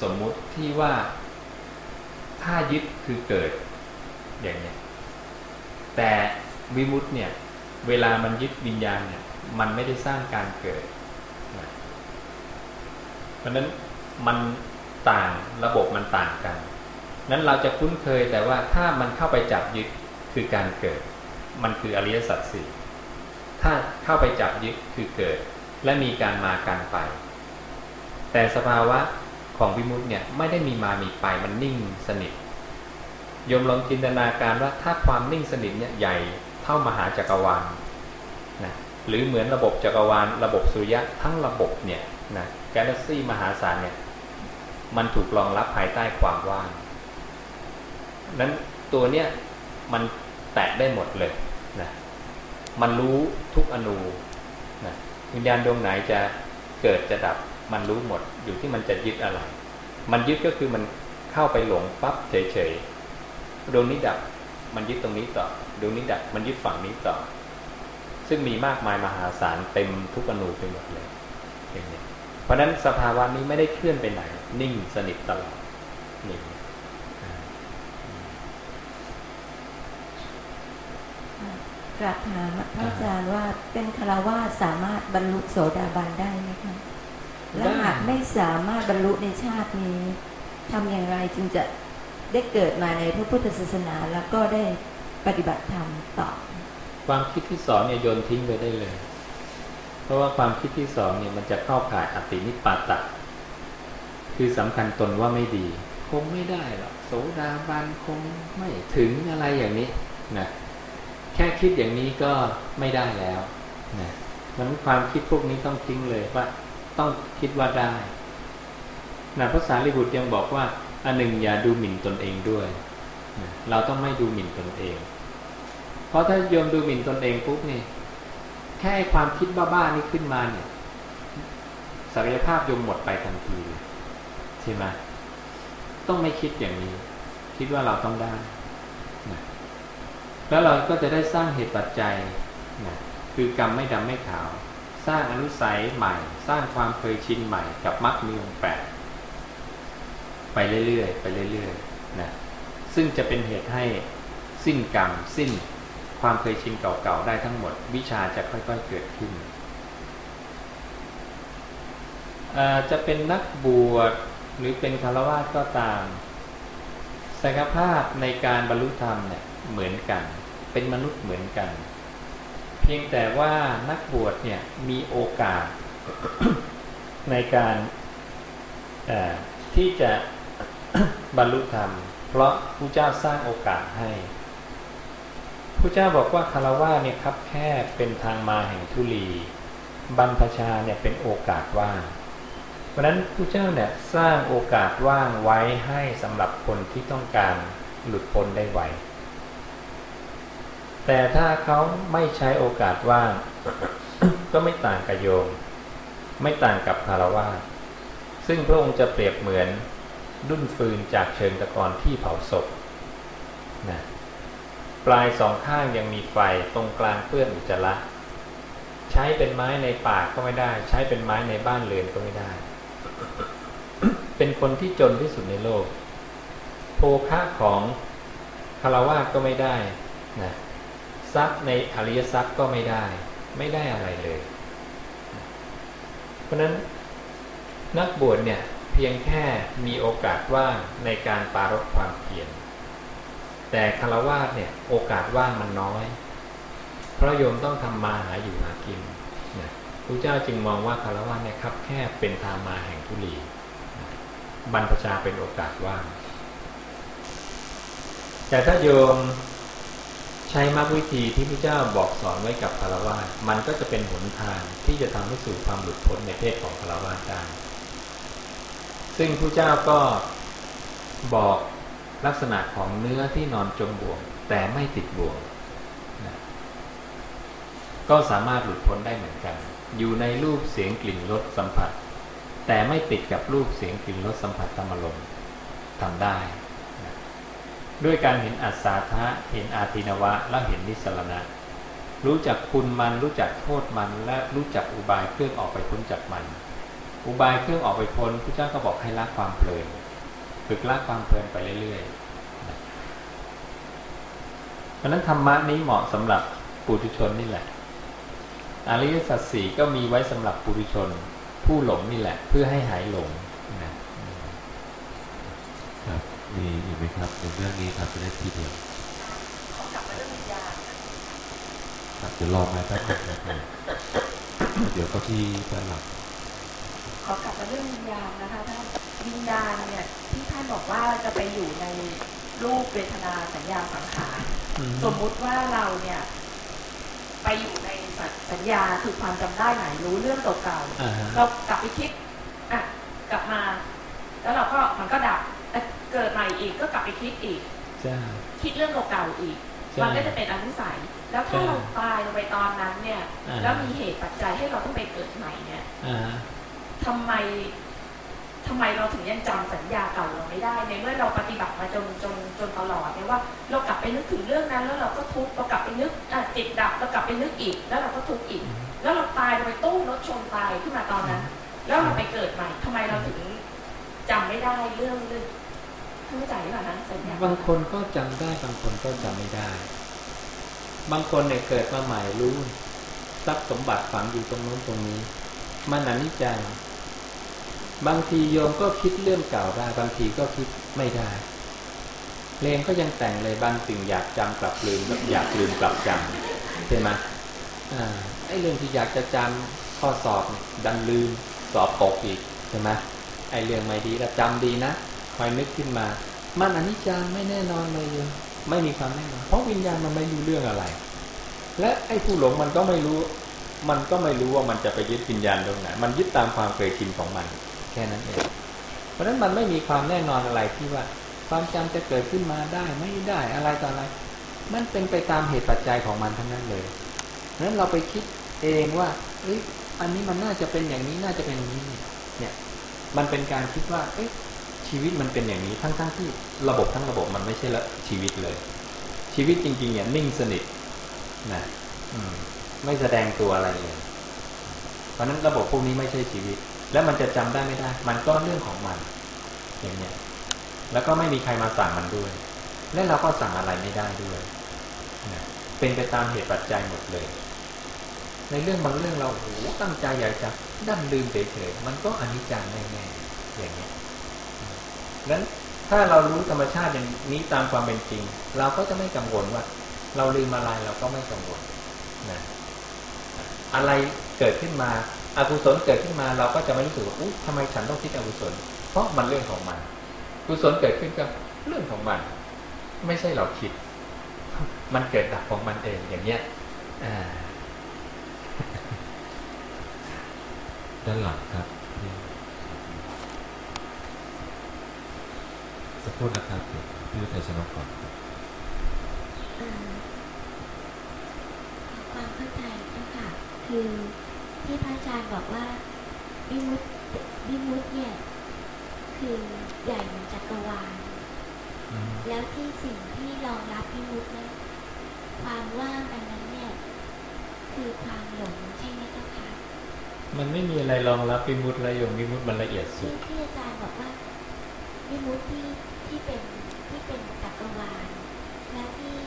สมมุติที่ว่า ถ้ายึดคือเกิดอย่างนี้ แต่วิมุตเนี่ยเวลามันยึดวิญญาณเนี่ยมันไม่ได้สร้างการเกิด เพราะนั้นมันต่างระบบมันต่างกัน นั้นเราจะคุ้นเคยแต่ว่าถ้ามันเข้าไปจับยึดคือการเกิด มันคืออริยสัจสี่ถ้าเข้าไปจับยึดคือเกิด และมีการมาการไป แต่สภาวะของวิมุตเนี่ยไม่ได้มีมามีไปมันนิ่งสนิท โยมลองจินตนาการว่าถ้าความนิ่งสนิทเนี่ยใหญ่เท่ามหาจักรวาลนะหรือเหมือนระบบจักรวาล ระบบสุริยะทั้งระบบเนี่ยนะกาแล็กซี่มหาศาลเนี่ยมันถูกรองรับภายใต้ความว่างนั้นตัวเนี้ยมันแตะได้หมดเลยนะมันรู้ทุกอนูนะวิญญาณดวงไหนจะเกิดจะดับ มันรู้หมดอยู่ที่มันจะยึดอะไร มันยึดก็คือมันเข้าไปหลงปั๊บเฉยๆ ดวงนี้ดับมันยึดตรงนี้ต่อดวงนี้ดับมันยึดฝั่งนี้ต่อ ซึ่งมีมากมายมหาศาลเต็มทุกอนูไปหมดเลยอย่างนี้เพราะฉะนั้นสภาวะนี้ไม่ได้เคลื่อนไปไหน นิ่งสนิทตลอดนี่กราบถามพระอาจารย์ว่าเป็นคารวาสามารถบรรลุโสดาบันได้ไหมคะและหากไม่สามารถบรรลุในชาตินี้ทำอย่างไรจึงจะ ได้เกิดมาในพระพุทธศาสนาแล้วก็ได้ปฏิบัติธรรมต่อ ความคิดที่สองเนี่ยโยนทิ้งไปได้เลย เพราะว่าความคิดที่สองเนี่ยมันจะเข้าข่ายอตินิปาตะคือสำคัญตนว่าไม่ดี คงไม่ได้หรอกโสดาบันคงไม่ถึงอะไรอย่างนี้นะแค่คิดอย่างนี้ก็ไม่ได้แล้วนะนั้นความคิดพวกนี้ต้องทิ้งเลยว่าต้องคิดว่าได้นะพระสารีบุตรยังบอกว่า อันหนึ่งอย่าดูหมิ่นตนเองด้วย เราต้องไม่ดูหมิ่นตนเอง เพราะถ้าโยมดูหมิ่นตนเองปุ๊บนี่แค่ความคิดบ้าๆนี่ขึ้นมาเนี่ยศักยภาพโยมหมดไปทันทีใช่ไหมต้องไม่คิดอย่างนี้ คิดว่าเราต้องได้นะแล้วเราก็จะได้สร้างเหตุปัจจัยนะคือกรรมไม่ดำไม่ขาว สร้างอนุสัยใหม่ สร้างความเคยชินใหม่กับมรรคมีองแปด ไปเรื่อยๆไปเรื่อยๆนะซึ่งจะเป็นเหตุให้สิ้นกรรมสิ้นความเคยชินเก่าๆได้ทั้งหมด วิชาจะค่อยๆเกิดขึ้น จะเป็นนักบวชหรือเป็นคารวะก็ตามศักยภาพในการบรรลุธรรมเนี่ยเหมือนกัน เป็นมนุษย์เหมือนกัน เพียงแต่ว่านักบวชเนี่ยมีโอกาสในการที่จะ บรรลุธรรม เพราะพระเจ้าสร้างโอกาสให้พระเจ้าบอกว่าคารวะเนี่ยครับแค่เป็นทางมาแห่งทุลี บรรพชาเนี่ยเป็นโอกาสว่าง เพราะนั้นพระเจ้าเนี่ยสร้างโอกาสว่างไว้ให้สำหรับคนที่ต้องการหลุดพ้นได้ไวแต่ถ้าเขาไม่ใช้โอกาสว่าง ก็ไม่ต่างกับโยม ไม่ต่างกับคารวะซึ่งพระองค์จะเปรียบเหมือน ดุ้นฟืนจากเชิงตะกอนที่เผาศพนะปลายสองข้างยังมีไฟตรงกลางเปื้อนอุจจาระใช้เป็นไม้ในป่าก็ไม่ได้ ใช้เป็นไม้ในบ้านเรือนก็ไม่ได้ เป็นคนที่จนที่สุดในโลก โภคะของคารวะก็ไม่ได้นะทรัพย์ในอริยทรัพย์ก็ไม่ได้ ไม่ได้อะไรเลย เพราะนั้นนักบวชเนี่ย พียงแค่มีโอกาสว่างในการปารบความเพียรแต่คารวะเนี่ยโอกาสว่างมันน้อย เพราะโยมต้องทำมาหาอยู่หากินนะพระเจ้าจึงมองว่าคารวะเนี่ยครับแค่เป็นทางมาแห่งทุลีบรรพชาเป็นโอกาสว่าง แต่ถ้าโยมใช้มรรควิธีที่พระเจ้าบอกสอนไว้กับคารวะมันก็จะเป็นหนทางที่จะทำให้สู่ความหลุดพ้นในเพศของคารวะได้ ซึ่งพระเจ้าก็บอกลักษณะของเนื้อที่นอนจมบ่วง แต่ไม่ติดบ่วงนะก็สามารถหลุดพ้นได้เหมือนกัน อยู่ในรูปเสียงกลิ่นรสสัมผัส แต่ไม่ติดกับรูปเสียงกลิ่นรสสัมผัสธรรมลมทำได้นะด้วยการเห็นอัศาธะเห็นอาทินวะ และเห็นนิสรณะ รู้จักคุณมันรู้จักโทษมันและรู้จักอุบายเครื่องออกไปพ้นจากมัน อุบายเครื่องออกไปพ้นพระเจ้าก็บอกให้ละความเพลินฝึกละความเพลินไปเรื่อยๆเพราะนั้นธรรมะนี้เหมาะสำหรับปุถุชนนี่แหละ อริยสัจสี่ก็มีไว้สำหรับปุถุชน ผู้หลงนี่แหละ เพื่อให้หายหลงนะครับมีอีกไหมครับในเรื่องนี้ครับจะได้ทีเดียวเรื่องวิญญาณครับเดี๋ยวรอมาแป๊บนึงนะครับเดี๋ยวก็ที่ด้านหลัง ขอกลับมาเรื่องวิญญาณนะคะท่านวิญญาณเนี่ยที่ท่านบอกว่าจะไปอยู่ในรูปเวทนาสัญญาสังขารสมมุติว่าเราเนี่ยไปอยู่ในสัญญาคือความจำได้หมายรู้เรื่องเก่าๆเรากลับไปคิดอะกลับมา แล้วเราก็มันก็ดับเกิดใหม่อีกก็กลับไปคิดอีกคิดเรื่องเก่าๆอีก มันก็จะเป็นอนุสัย แล้วถ้าเราตายลงไปตอนนั้นเนี่ย แล้วมีเหตุปัจจัยให้เราต้องไปเกิดใหม่เนี่ย ทำไมทำไมเราถึงยังจำสัญญาเก่าเราไม่ได้ ในเมื่อเราปฏิบัติมาจนจนจนตลอดเนี่ยว่า เรากลับไปนึกถึงเรื่องนั้น แล้วเราก็ทุกข์เรากลับไปนึกจิตดับเรากลับไปนึกอีก แล้วเราก็ทุกข์อีก แล้วเราตายเราไปตู้รถชนตายขึ้นมาตอนนั้น แล้วเราไปเกิดใหม่ทำไมเราถึงจำไม่ได้เรื่องเรื่องเข้าใจหรือเปล่านะสัญญาบางคนก็จำได้บางคนก็จำไม่ได้ บางคนเนี่ยเกิดมาใหม่รู้ทรัพย์สมบัติฝังอยู่ตรงโน้นตรงนี้ มันอนิจจัง บางทีโยมก็คิดเรื่องเก่าได้ บางทีก็คิดไม่ได้เพลงก็ยังแต่งเลยบางสิ่งอยากจำกลับลืมอยากลืมกลับจำใช่ไหมไอ้เรื่องที่อยากจะจำข้อสอบดันลืมสอบตกอีกใช่ไหมไอ้เรื่องไม่ดีแต่จำดีนะคอยนึกขึ้นมา มันอนิจจังไม่แน่นอนเลยโยมไม่มีความแน่นอนเพราะวิญญาณมันไม่รู้เรื่องอะไร และไอ้ผู้หลงมันก็ไม่รู้ มันก็ไม่รู้ว่ามันจะไปยึดวิญญาณตรงไหนมันยึดตามความเคยชินของมัน แค่นั้นเองเพราะฉะนั้นมันไม่มีความแน่นอนอะไรที่ว่า ความจำจะเกิดขึ้นมาได้ไม่ได้อะไรต่ออะไร มันเป็นไปตามเหตุปัจจัยของมันทั้งนั้นเลยเพราะฉะนั้นเราไปคิดเองว่าเอ้ยอันนี้มันน่าจะเป็นอย่างนี้น่าจะเป็นอย่างนี้ เนี่ย มันเป็นการคิดว่า เอ้ยชีวิตมันเป็นอย่างนี้ทั้งๆทที่ระบบทั้งระบบมันไม่ใช่ละชีวิตเลย ชีวิตจริงๆเนี่ยนิ่งสนิทนะอืมไม่แสดงตัวอะไรเลย เพราะนั้นระบบพวกนี้ไม่ใช่ชีวิต แล้วมันจะจำได้ไม่ได้ มันก็เรื่องของมัน อย่างเนี้ยแล้วก็ไม่มีใครมาสั่งมันด้วย และเราก็สั่งอะไรไม่ได้ด้วย เป็นไปตามเหตุปัจจัยหมดเลย ในเรื่องบางเรื่องเราโอ้ตั้งใจอยากจะดั้นลืมเฉยๆมันก็อนิจจังแน่ๆอย่างเนี้ยนั้นถ้าเรารู้ธรรมชาติอย่างนี้ตามความเป็นจริง เราก็จะไม่กังวลว่า เราลืมอะไรเราก็ไม่กังวลนะอะไรเกิดขึ้นมา อกุศลเกิดขึ้นมาเราก็จะไม่รู้สึกว่าอุ๊ยทำไมฉันต้องคิดอกุศล เพราะมันเรื่องของมันกุศลเกิดขึ้นก็เรื่องของมัน ไม่ใช่เราคิด มันเกิดดับของมันเองอย่างเนี้ยด้านหลังครับสักครู่นะครับพี่วิทยชนกก่อนความเข้าใจก็ค่ะคือ ที่พระอาจารย์บอกว่าวิมุตวิมุตเนี่ย คือใหญ่เหมือนจักรวาลแล้วที่สิ่งที่รองรับวิมุตนั้นความว่างอันนั้นเนี่ย คือความหลงใช่ไหมเจ้าคะมันไม่มีอะไรรองรับวิมุตและยงวิมุตมันละเอียดสุดที่อาจารย์บอกว่าวิมุตที่ที่เป็นที่เป็นจักรวาลและที่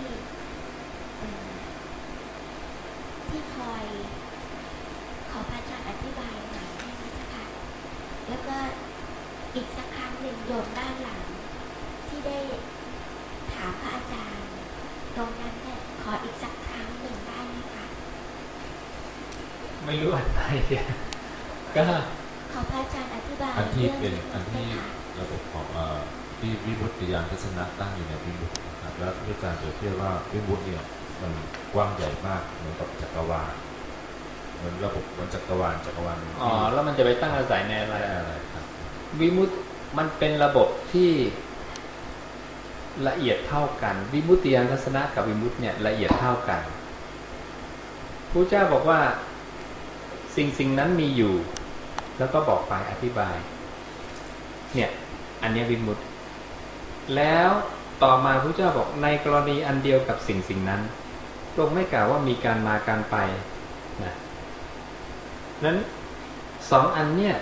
ที่คอย ขอพระอาจารย์อธิบายหน่อยได้ไหมคะแล้วก็อีกสักครั้งหนึ่งโยมด้านหลัง ที่ได้ถามพระอาจารย์ ตรงนั้นเนี่ยขออีกสักครั้งหนึ่งได้ไหมคะไม่รู้อะไรเนี่ยก็ขอพระอาจารย์อธิบายอันที่เป็นอันที่ระบบของที่วิบุตติยานทัศนะตั้งอยู่ในวิบุตนะครับแล้วอาจารย์เปรียบเทียบว่าวิบุตเนี่ยมันกว้างใหญ่มากเหมือนกับจักรวาล มือนระบบมันจักรวาลจักรวาลอ๋อแล้วมันจะไปตั้งอาศัยในอะไรอะไรครับวิมุตมันเป็นระบบที่ละเอียดเท่ากัน วิมุตติยานทัศนะกับวิมุตเนี่ยละเอียดเท่ากันพระเจ้าบอกว่าสิ่งสิ่งนั้นมีอยู่ แล้วก็บอกไปอธิบาย เนี่ย อันนี้วิมุตแล้วต่อมาพระเจ้าบอกในกรณีอันเดียวกับสิ่งสิ่งนั้นลงไม่กล่าวว่ามีการมาการไปนะ นั้นสองอันเนี่ย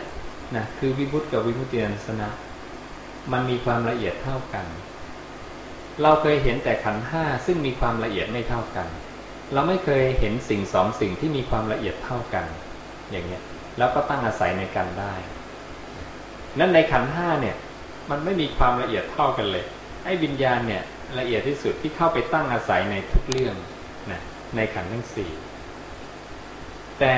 นะคือวิมุตติกับวิมุตติยานสนะ มันมีความละเอียดเท่ากัน เราเคยเห็นแต่ขันห้าซึ่งมีความละเอียดไม่เท่ากัน เราไม่เคยเห็นสิ่งสองสิ่งที่มีความละเอียดเท่ากัน อย่างเงี้ยแล้วก็ตั้งอาศัยในกันได้ นั้นในขันห้าเนี่ย มันไม่มีความละเอียดเท่ากันเลยไอ้วิญญาณเนี่ยละเอียดที่สุดที่เข้าไปตั้งอาศัยในทุกเรื่องนะในขันทั้งสี่แต่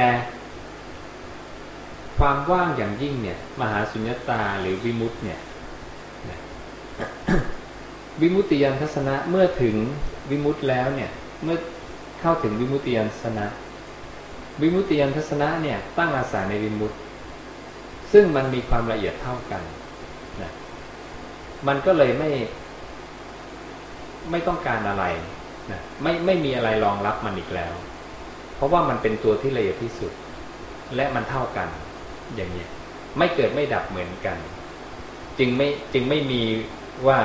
ความว่างอย่างยิ่งเนี่ย มหาสุญญตาหรือวิมุตเนี่ยวิมุตติยานทัศนะเมื่อถึงวิมุตต์แล้วเนี่ย เมื่อเข้าถึงวิมุตติยานทัศนะ วิมุตติยานทัศนะเนี่ย ตั้งอาศัยในวิมุตติซึ่งมันมีความละเอียดเท่ากันนะมันก็เลยไม่ ไม่ต้องการอะไรนะไม่ไม่มีอะไรรองรับมันอีกแล้ว เพราะว่ามันเป็นตัวที่ละเอียดที่สุด และมันเท่ากัน อย่างนี้ไม่เกิดไม่ดับเหมือนกัน จึงไม่จึงไม่มีว่า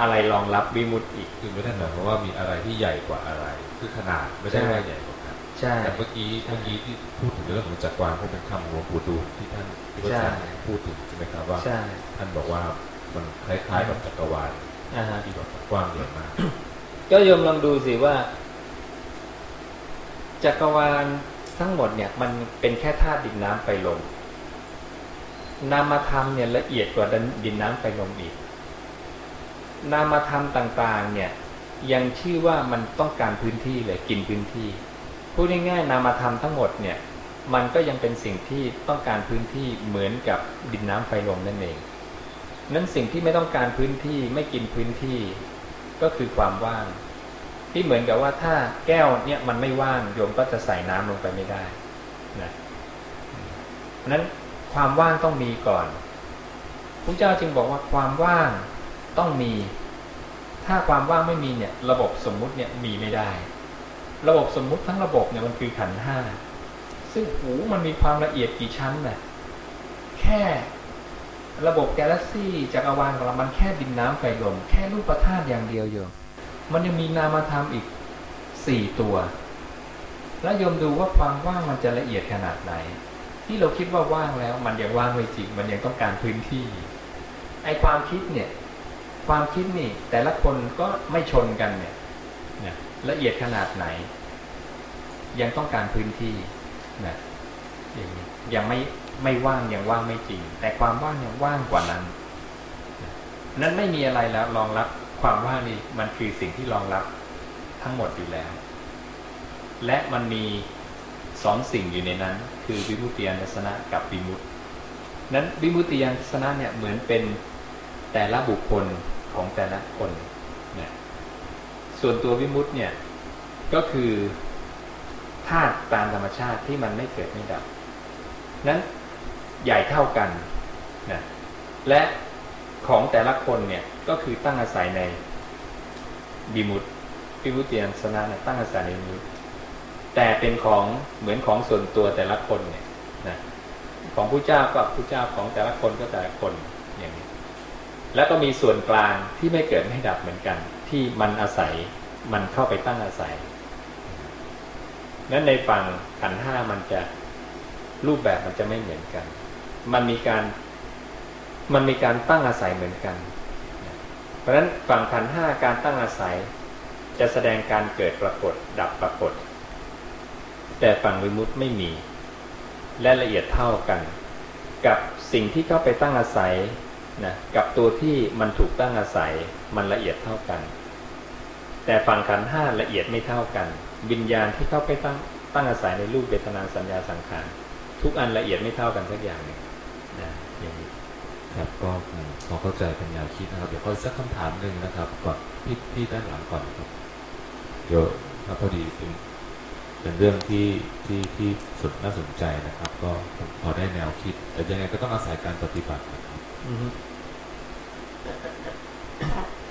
อะไรรองรับวิมุตติอีกคือไม่ได้หมายความว่ามีอะไรที่ใหญ่กว่าอะไร คือขนาดไม่ใช่ว่าใหญ่กว่ากันใช่แต่เมื่อกี้เมื่อกี้ที่พูดถึงเรื่องของจักรวาลเป็นคำของหลวงปู่ดูลที่ท่านที่พระอาจารย์พูดถึงใช่ไหมครับว่าท่านบอกว่ามันคล้ายๆกับจักรวาลที่แบบกว้างใหญ่มากก็ยมลองดูสิว่า จักรวาลทั้งหมดเนี่ย มันเป็นแค่ธาตุดินน้ำไฟลม นามธรรมเนี่ยละเอียดกว่าดินน้ำไฟลมอีก นามธรรมต่างๆเนี่ยยังชื่อว่ามันต้องการพื้นที่เลยกินพื้นที่พูดง่ายๆนามธรรมทั้งหมดเนี่ยมันก็ยังเป็นสิ่งที่ต้องการพื้นที่เหมือนกับดินน้ำไฟลมนั่นเอง นั้นสิ่งที่ไม่ต้องการพื้นที่ไม่กินพื้นที่ ก็คือความว่าง ที่เหมือนกับว่าถ้าแก้วเนี่ยมันไม่ว่างโยมก็จะใส่น้ำลงไปไม่ได้นะนั้น ความว่างต้องมีก่อนพระเจ้าจึงบอกว่าความว่างต้องมี ถ้าความว่างไม่มีเนี่ย ระบบสมมุติเนี่ยมีไม่ได้ ระบบสมมุติทั้งระบบเนี่ยมันคือขันห้าซึ่งหูมันมีความละเอียดกี่ชั้นน่ะแค่ระบบกาแล็กซี่จักรวาลของเรามันแค่ดินน้ำไฟลมแค่รูปธาตุอย่างเดียวอยู่มันยังมีนามธรรมอีกสี่ตัว แล้วยมดูว่าความว่างมันจะละเอียดขนาดไหน ที่เราคิดว่าว่างแล้ว มันยังว่างไม่จริง มันยังต้องการพื้นที่ไอความคิดเนี่ย ความคิดนี่ แต่ละคนก็ไม่ชนกันเนี่ยเนี่ยละเอียดขนาดไหน ยังต้องการพื้นที่นะอย่างนี้ยังไม่ไม่ว่างยังว่างไม่จริง แต่ความว่างยังว่างกว่านั้น นั้นไม่มีอะไรแล้วรองรับความว่างนี่มันคือสิ่งที่รองรับทั้งหมดอยู่แล้ว และมันมีสองสิ่งอยู่ในนั้น คือวิมุตติยานทัศนะกับวิมุตตินั้นวิมุตติยานทัศนะเนี่ยเหมือนเป็นแต่ละบุคคลของแต่ละคนเนี่ยส่วนตัววิมุตติเนี่ยก็คือธาตุตามธรรมชาติที่มันไม่เกิดไม่ดับ นั้นใหญ่เท่ากันนะและของแต่ละคนเนี่ยก็คือตั้งอาศัยในบิมุตติวิมุตติยานทัศนะตั้งอาศัยในวิมุตติ แต่เป็นของเหมือนของส่วนตัวแต่ละคนเนี่ยนะของผู้เจ้าก็ผู้เจ้าของแต่ละคนก็แต่ละคนอย่างนี้ แล้วก็มีส่วนกลางที่ไม่เกิดไม่ดับเหมือนกัน ที่มันอาศัยมันเข้าไปตั้งอาศัยนั้นในฝั่งขันห้ามันจะรูปแบบมันจะไม่เหมือนกัน มันมีการมันมีการตั้งอาศัยเหมือนกัน เพราะฉะนั้นฝั่งขันห้าการตั้งอาศัย จะแสดงการเกิดปรากฏดับปรากฏ แต่ฝั่งวิมุตต์ไม่มี และละเอียดเท่ากัน กับสิ่งที่เข้าไปตั้งอาศัยนะกับตัวที่มันถูกตั้งอาศัยมันละเอียดเท่ากัน แต่ฝั่งขันห้าละเอียดไม่เท่ากัน วิญญาณที่เข้าไปตั้งตั้งอาศัยในรูปเวทนาสัญญาสังขารทุกอันละเอียดไม่เท่ากันสักอย่างหนึ่งนะอย่างนี้ครับก็พอเข้าใจเป็นแนวคิดนะครับเดี๋ยวขอสักคำถามหนึ่งนะครับก่อนพี่พี่ด้านหลังก่อนครับเดี๋ยวพอดีเป็น เป็นเรื่องที่ที่ที่สุดน่าสนใจนะครับ ก็พอได้แนวคิด แต่ยังไงก็ต้องอาศัยการปฏิบัตินะครับ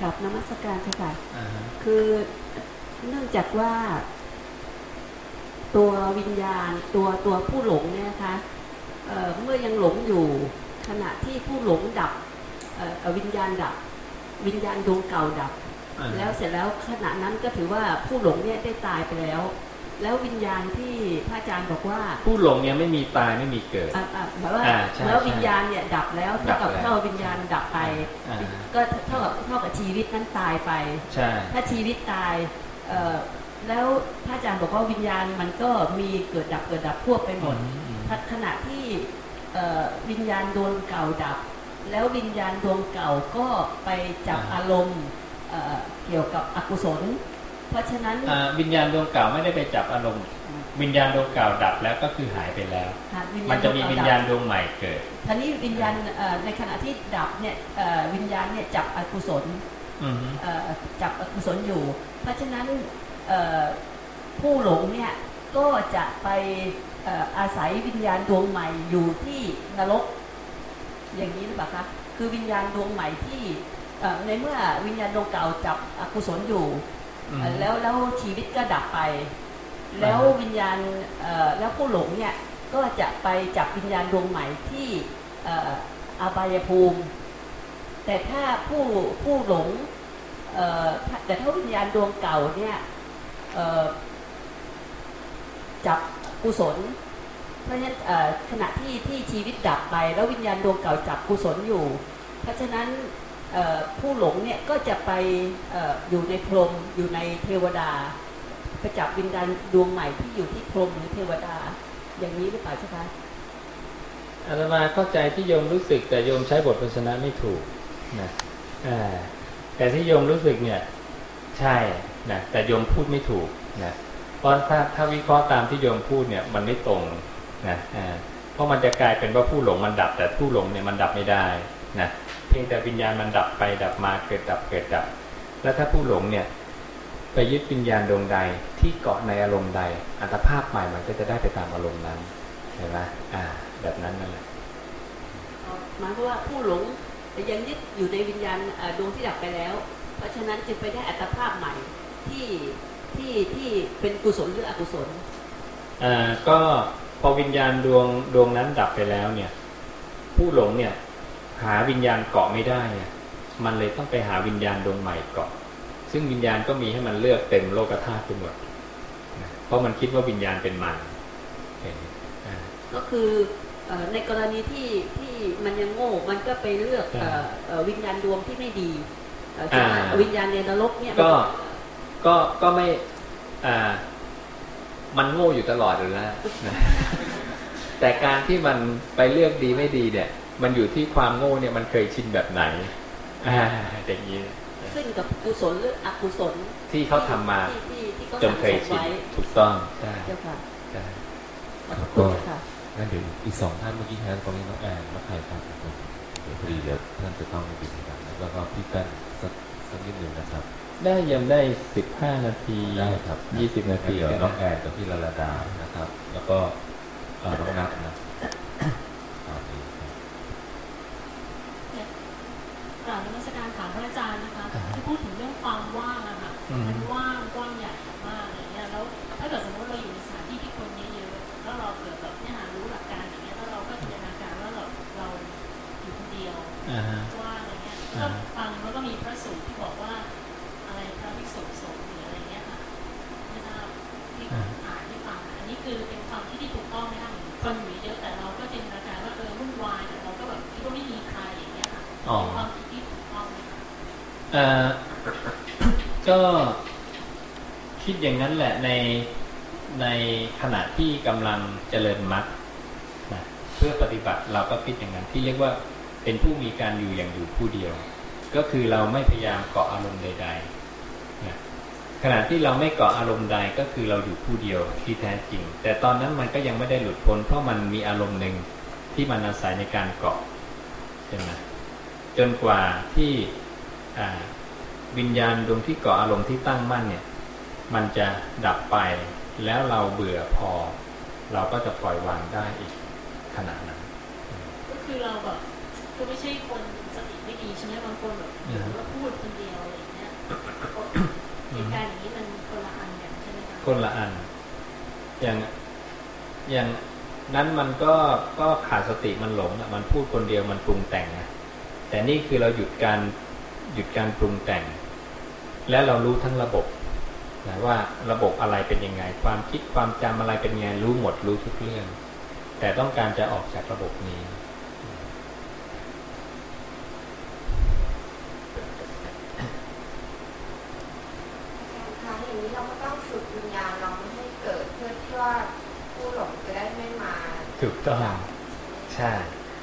กับนมัสการค่ะคือเนื่องจากว่า ตัววิญญาณตัวตัวผู้หลงเนี่ยนะคะเเมื่อยังหลงอยู่ขณะที่ผู้หลงดับวิญญาณดับ วิญญาณดวงเก่าดับ แล้วเสร็จแล้วขณะนั้นก็ถือว่าผู้หลงเนี่ยได้ตายไปแล้ว แล้ววิญญาณที่พระอาจารย์บอกว่า ผู้หลงเนี่ยไม่มีตายไม่มีเกิดแบบว่าแล้ววิญญาณเนี่ยดับแล้วเท่ากับเท่าวิญญาณดับไป ก็เท่ากับเท่ากับชีวิตนั้นตายไปถ้าชีวิตตายแล้วพระอาจารย์บอกว่าวิญญาณมันก็มีเกิดดับเกิดดับพวกไปหมดขณะที่วิญญาณดวงเก่าดับ แล้ววิญญาณดวงเก่าก็ไปจับอารมณ์เกี่ยวกับอกุศล เพราะฉะนั้นวิญญาณดวงเก่าไม่ได้ไปจับอารมณ์ วิญญาณดวงเก่าดับแล้วก็คือหายไปแล้ว มันจะมีวิญญาณดวงใหม่เกิดทีนี้วิญญาณในขณะที่ดับเนี่ยวิญญาณเนี่ยจับอกุศลจับอกุศลอยู่ เพราะฉะนั้นผู้หลงเนี่ยก็จะไปอาศัยวิญญาณดวงใหม่อยู่ที่นรก อย่างนี้หรือเปล่าคะคือวิญญาณดวงใหม่ที่ในเมื่อวิญญาณดวงเก่าจับอกุศลอยู่ แล้วแล้วชีวิตก็ดับไป แล้ววิญญาณแล้วผู้หลงเนี่ยก็จะไปจับวิญญาณดวงใหม่ที่อาบายภูมิ แต่ถ้าผู้ผู้หลงแต่ถ้าวิญญาณดวงเก่าเนี่ยจับกุศล เพราะฉะนั้นขณะที่ที่ชีวิตดับไป แล้ววิญญาณดวงเก่าจับกุศลอยู่ เพราะฉะนั้น ผู้หลงเนี่ยก็จะไปออยู่ในพรหมอยู่ในเทวดาไปจับวิญญาณดวงใหม่ที่อยู่ที่พรหมหรือเทวดา อย่างนี้หรือเปล่าใช่ไหมอาตมาเข้าใจที่โยมรู้สึกแต่โยมใช้บทพจนะไม่ถูกนะแต่ที่โยมรู้สึกเนี่ยใช่นะแต่โยมพูดไม่ถูกนะเพราะถ้าถ้าวิเคราะห์ตามที่โยมพูดเนี่ยมันไม่ตรงนะเพราะมันจะกลายเป็นว่าผู้หลงมันดับ แต่ผู้หลงเนี่ยมันดับไม่ได้นะ พียงแต่วิญญาณมันดับไปดับมาเกิดดับเกิดดับ แล้วถ้าผู้หลงเนี่ยไปยึดวิญญาณดวงใดที่เกาะในอารมณ์ใด อัตภาพใหม่มันก็จะได้ไปตามอารมณ์นั้นเห็นไหมอ่า แบบนั้นนั่นแหละหมายว่าผู้หลงแต่ยังยึดอยู่ในวิญญาณดวงที่ดับไปแล้ว เพราะฉะนั้นจึงไปได้อัตภาพใหม่ที่ที่ที่เป็นกุศลหรืออกุศลอ่าก็พอวิญญาณดวงดวงนั้นดับไปแล้วเนี่ย ผู้หลงเนี่ย หาวิญญาณเกาะไม่ได้เนี่ยมันเลยต้องไปหาวิญญาณดวงใหม่เกาะ ซึ่งวิญญาณก็มีให้มันเลือกเต็มโลกธาตุไปหมด เพราะมันคิดว่าวิญญาณเป็นมันก็คือในกรณีที่ที่มันยังโง่ มันก็ไปเลือกวิญญาณดวงที่ไม่ดีวิญญาณในนรกเนี่ยก็ก็ก็ไม่อ่ามันโง่อยู่ตลอดเลยนะแต่การที่มันไปเลือกดีไม่ดีเนี่ย มันอยู่ที่ความโง่เนี่ยมันเคยชินแบบไหนอ่าอย่างนี้ซึ่งกับกุศลหรืออกุศลที่เขาทำมาจนเคยชินถูกต้องใช่ใช่ก็งั้นเดี๋ยวอีกสองท่านเมื่อกี้แทนตรงนี้น้องแอนน้องไข่ครับเดี๋ยวพอดีเดี๋ยวท่านจะต้องบินกันแล้วก็พี่แป้นสักสักนิดหนึ่งนะครับ ได้ยังได้สิบห้านาทีได้ครับยี่สิบนาทีเดี๋ยวน้องแอนกับพี่ลาลาดานะครับ แล้วก็น้องนัทนะกล่าวนมัสการถามพระอาจารย์นะคะที่ พูดถึงเรื่องความว่างอะค่ะมันว่างกว้างใหญ่มากอะไรเงี้ยแล้วถ้าเกิดสมมติเราอยู่ในสถานที่ที่คนเยอะๆแล้วเราเกิดแบบเนี่ยรู้หลักการอย่างเงี้ยแล้วเราก็จินตนาการว่าเราเราอยู่คนเดียวว่างอะไรเงี้ยก็ฟังแล้วก็มีพระสูตรที่บอกว่าสงสงหรืออะไรเงี้ยค่ะไม่ทราบที่อ่านที่ฟังอันนี้คือเป็นความที่ที่ถูกต้องไหมคะคนอยู่เยอะแต่เราก็จินตนาการว่าเออวุ่นวายแต่เราก็แบบคิดว่าไม่มีใครอย่างเงี้ยค่ะเป็นความ ก็คิดอย่างนั้นแหละในในขณะที่กำลังเจริญมรรคนะเพื่อปฏิบัติเราก็คิดอย่างนั้นที่เรียกว่าเป็นผู้มีการอยู่อย่างอยู่ผู้เดียว ก็คือเราไม่พยายามเกาะอารมณ์ใดๆขณะที่เราไม่เกาะอารมณ์ใดก็คือเราอยู่ผู้เดียวที่แท้จริง แต่ตอนนั้นมันก็ยังไม่ได้หลุดพ้นเพราะมันมีอารมณ์หนึ่งที่มันอาศัยในการเกาะใช่ไหมจนกว่าที่ วิญญาณดวงที่เกาะอารมณ์ที่ตั้งมั่นเนี่ย มันจะดับไปแล้วเราเบื่อพอ เราก็จะปล่อยวางได้อีกขณะนั้น ก็คือเราแบบคือไม่ใช่คนสติไม่ดีใช่ไหมบางคนแบบว่าพูดคนเดียวอะไรเงี้ยเหตุการณ์อย่างนี้มันคนละอันกันใช่ไหมคะคนละอัน อย่างอย่างนั้นมันก็ก็ขาดสติมันหลงอะมันพูดคนเดียวมันปรุงแต่งนะแต่นี่คือเราหยุดการ หยุดการปรุงแต่ง และเรารู้ทั้งระบบนะว่าระบบอะไรเป็นยังไง ความคิดความจำอะไรเป็นยังไงรู้หมดรู้ทุกเรื่อง แต่ต้องการจะออกจากระบบนี้ ถูกต้องใช่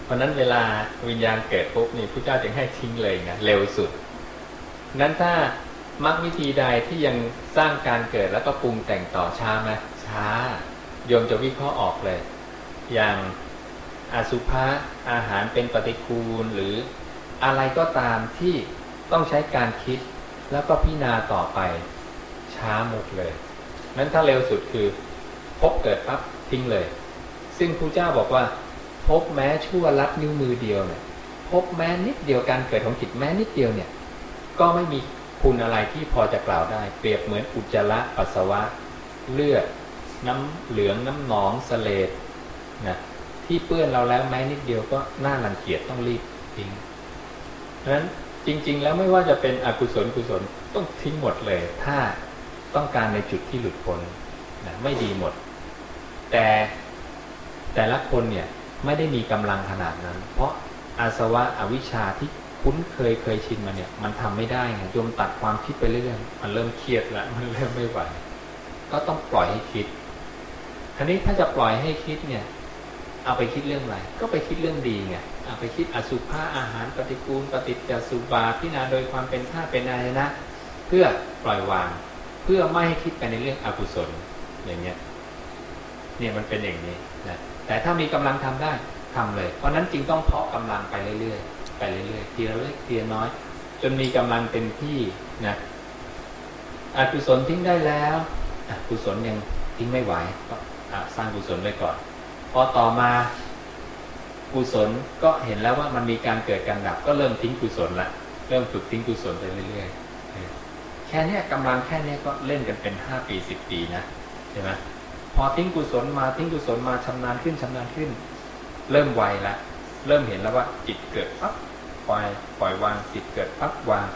เพราะนั้นเวลาวิญญาณเกิดปุ๊บนี่พระเจ้าจึงให้ทิ้งเลยนะเร็วสุด นั้นถ้ามรรควิธีใดที่ยังสร้างการเกิดแล้วก็ปรุงแต่งต่อช้าไหมช้า โยมจะวิเคราะห์ออกเลย อย่างอาสุภะอาหารเป็นปฏิกูลหรืออะไรก็ตามที่ต้องใช้การคิดแล้วก็พิจารณาต่อไป ช้าหมดเลยนั้นถ้าเร็วสุดคือ พบเกิดปั๊บทิ้งเลย ซึ่งครูเจ้าบอกว่า พบแม้ชั่วลัดนิ้วมือเดียวเนี่ยพบแม้นิดเดียวการเกิดของจิตแม้นิดเดียวเนี่ย ก็ไม่มีคุณอะไรที่พอจะกล่าวได้ เปรียบเหมือนอุจจาระปัสสาวะ เลือด น้ำเหลืองน้ำหนองสเลดนะที่เปื้อนเราแล้วแม้นิดเดียวก็น่ารังเกียจต้องรีบทิ้งเพราะฉะนั้นจริง ๆ แล้วไม่ว่าจะเป็นอกุศลกุศลต้องทิ้งหมดเลย ถ้าต้องการในจุดที่หลุดพ้นนะไม่ดีหมด แต่แต่ละคนเนี่ยไม่ได้มีกำลังขนาดนั้น เพราะอาสวะอวิชชาที่ คุ้นเคยเคยชินมาเนี่ย มันทำไม่ได้ไงโยมตัดความคิดไปเรื่อยๆมันเริ่มเครียดแล้วมันเริ่มไม่ไหวก็ต้องปล่อยให้คิดทีนี้ถ้าจะปล่อยให้คิดเนี่ย เอาไปคิดเรื่องอะไรก็ไปคิดเรื่องดีไงเอาไปคิดอสุภะอาหารปฏิกูล ปฏิจจสุบาพิจารณาโดยความเป็นท่าเป็นอายนะ เพื่อปล่อยวาง เพื่อไม่ให้คิดไปในเรื่องอกุศลอย่างเงี้ยเนี่ยมันเป็นอย่างนี้นะแต่ถ้ามีกำลังทำได้ทำเลย เพราะนั้นจึงต้องเพาะกำลังไปเรื่อยๆ ไปเรื่อยๆทีละเล็กทีละน้อย จนมีกำลังเต็มที่นะอกุศลทิ้งได้แล้วอกุศลยังทิ้งไม่ไหวก็สร้างกุศลไว้ก่อนพอต่อมากุศลก็เห็นแล้วว่ามันมีการเกิดการดับก็เริ่มทิ้งกุศลละเริ่มฝึกทิ้งกุศลไปเรื่อยๆแค่นี้กำลังแค่นี้ก็เล่นกันเป็นห้าปีสิบปีนะใช่ไหมพอทิ้งกุศลมาทิ้งกุศลมาชำนาญขึ้นชำนาญขึ้น เริ่มไวละเริ่มเห็นแล้วว่าจิตเกิดปั๊บ ปล่อยปล่อยวางจิตเกิดปั๊บวาง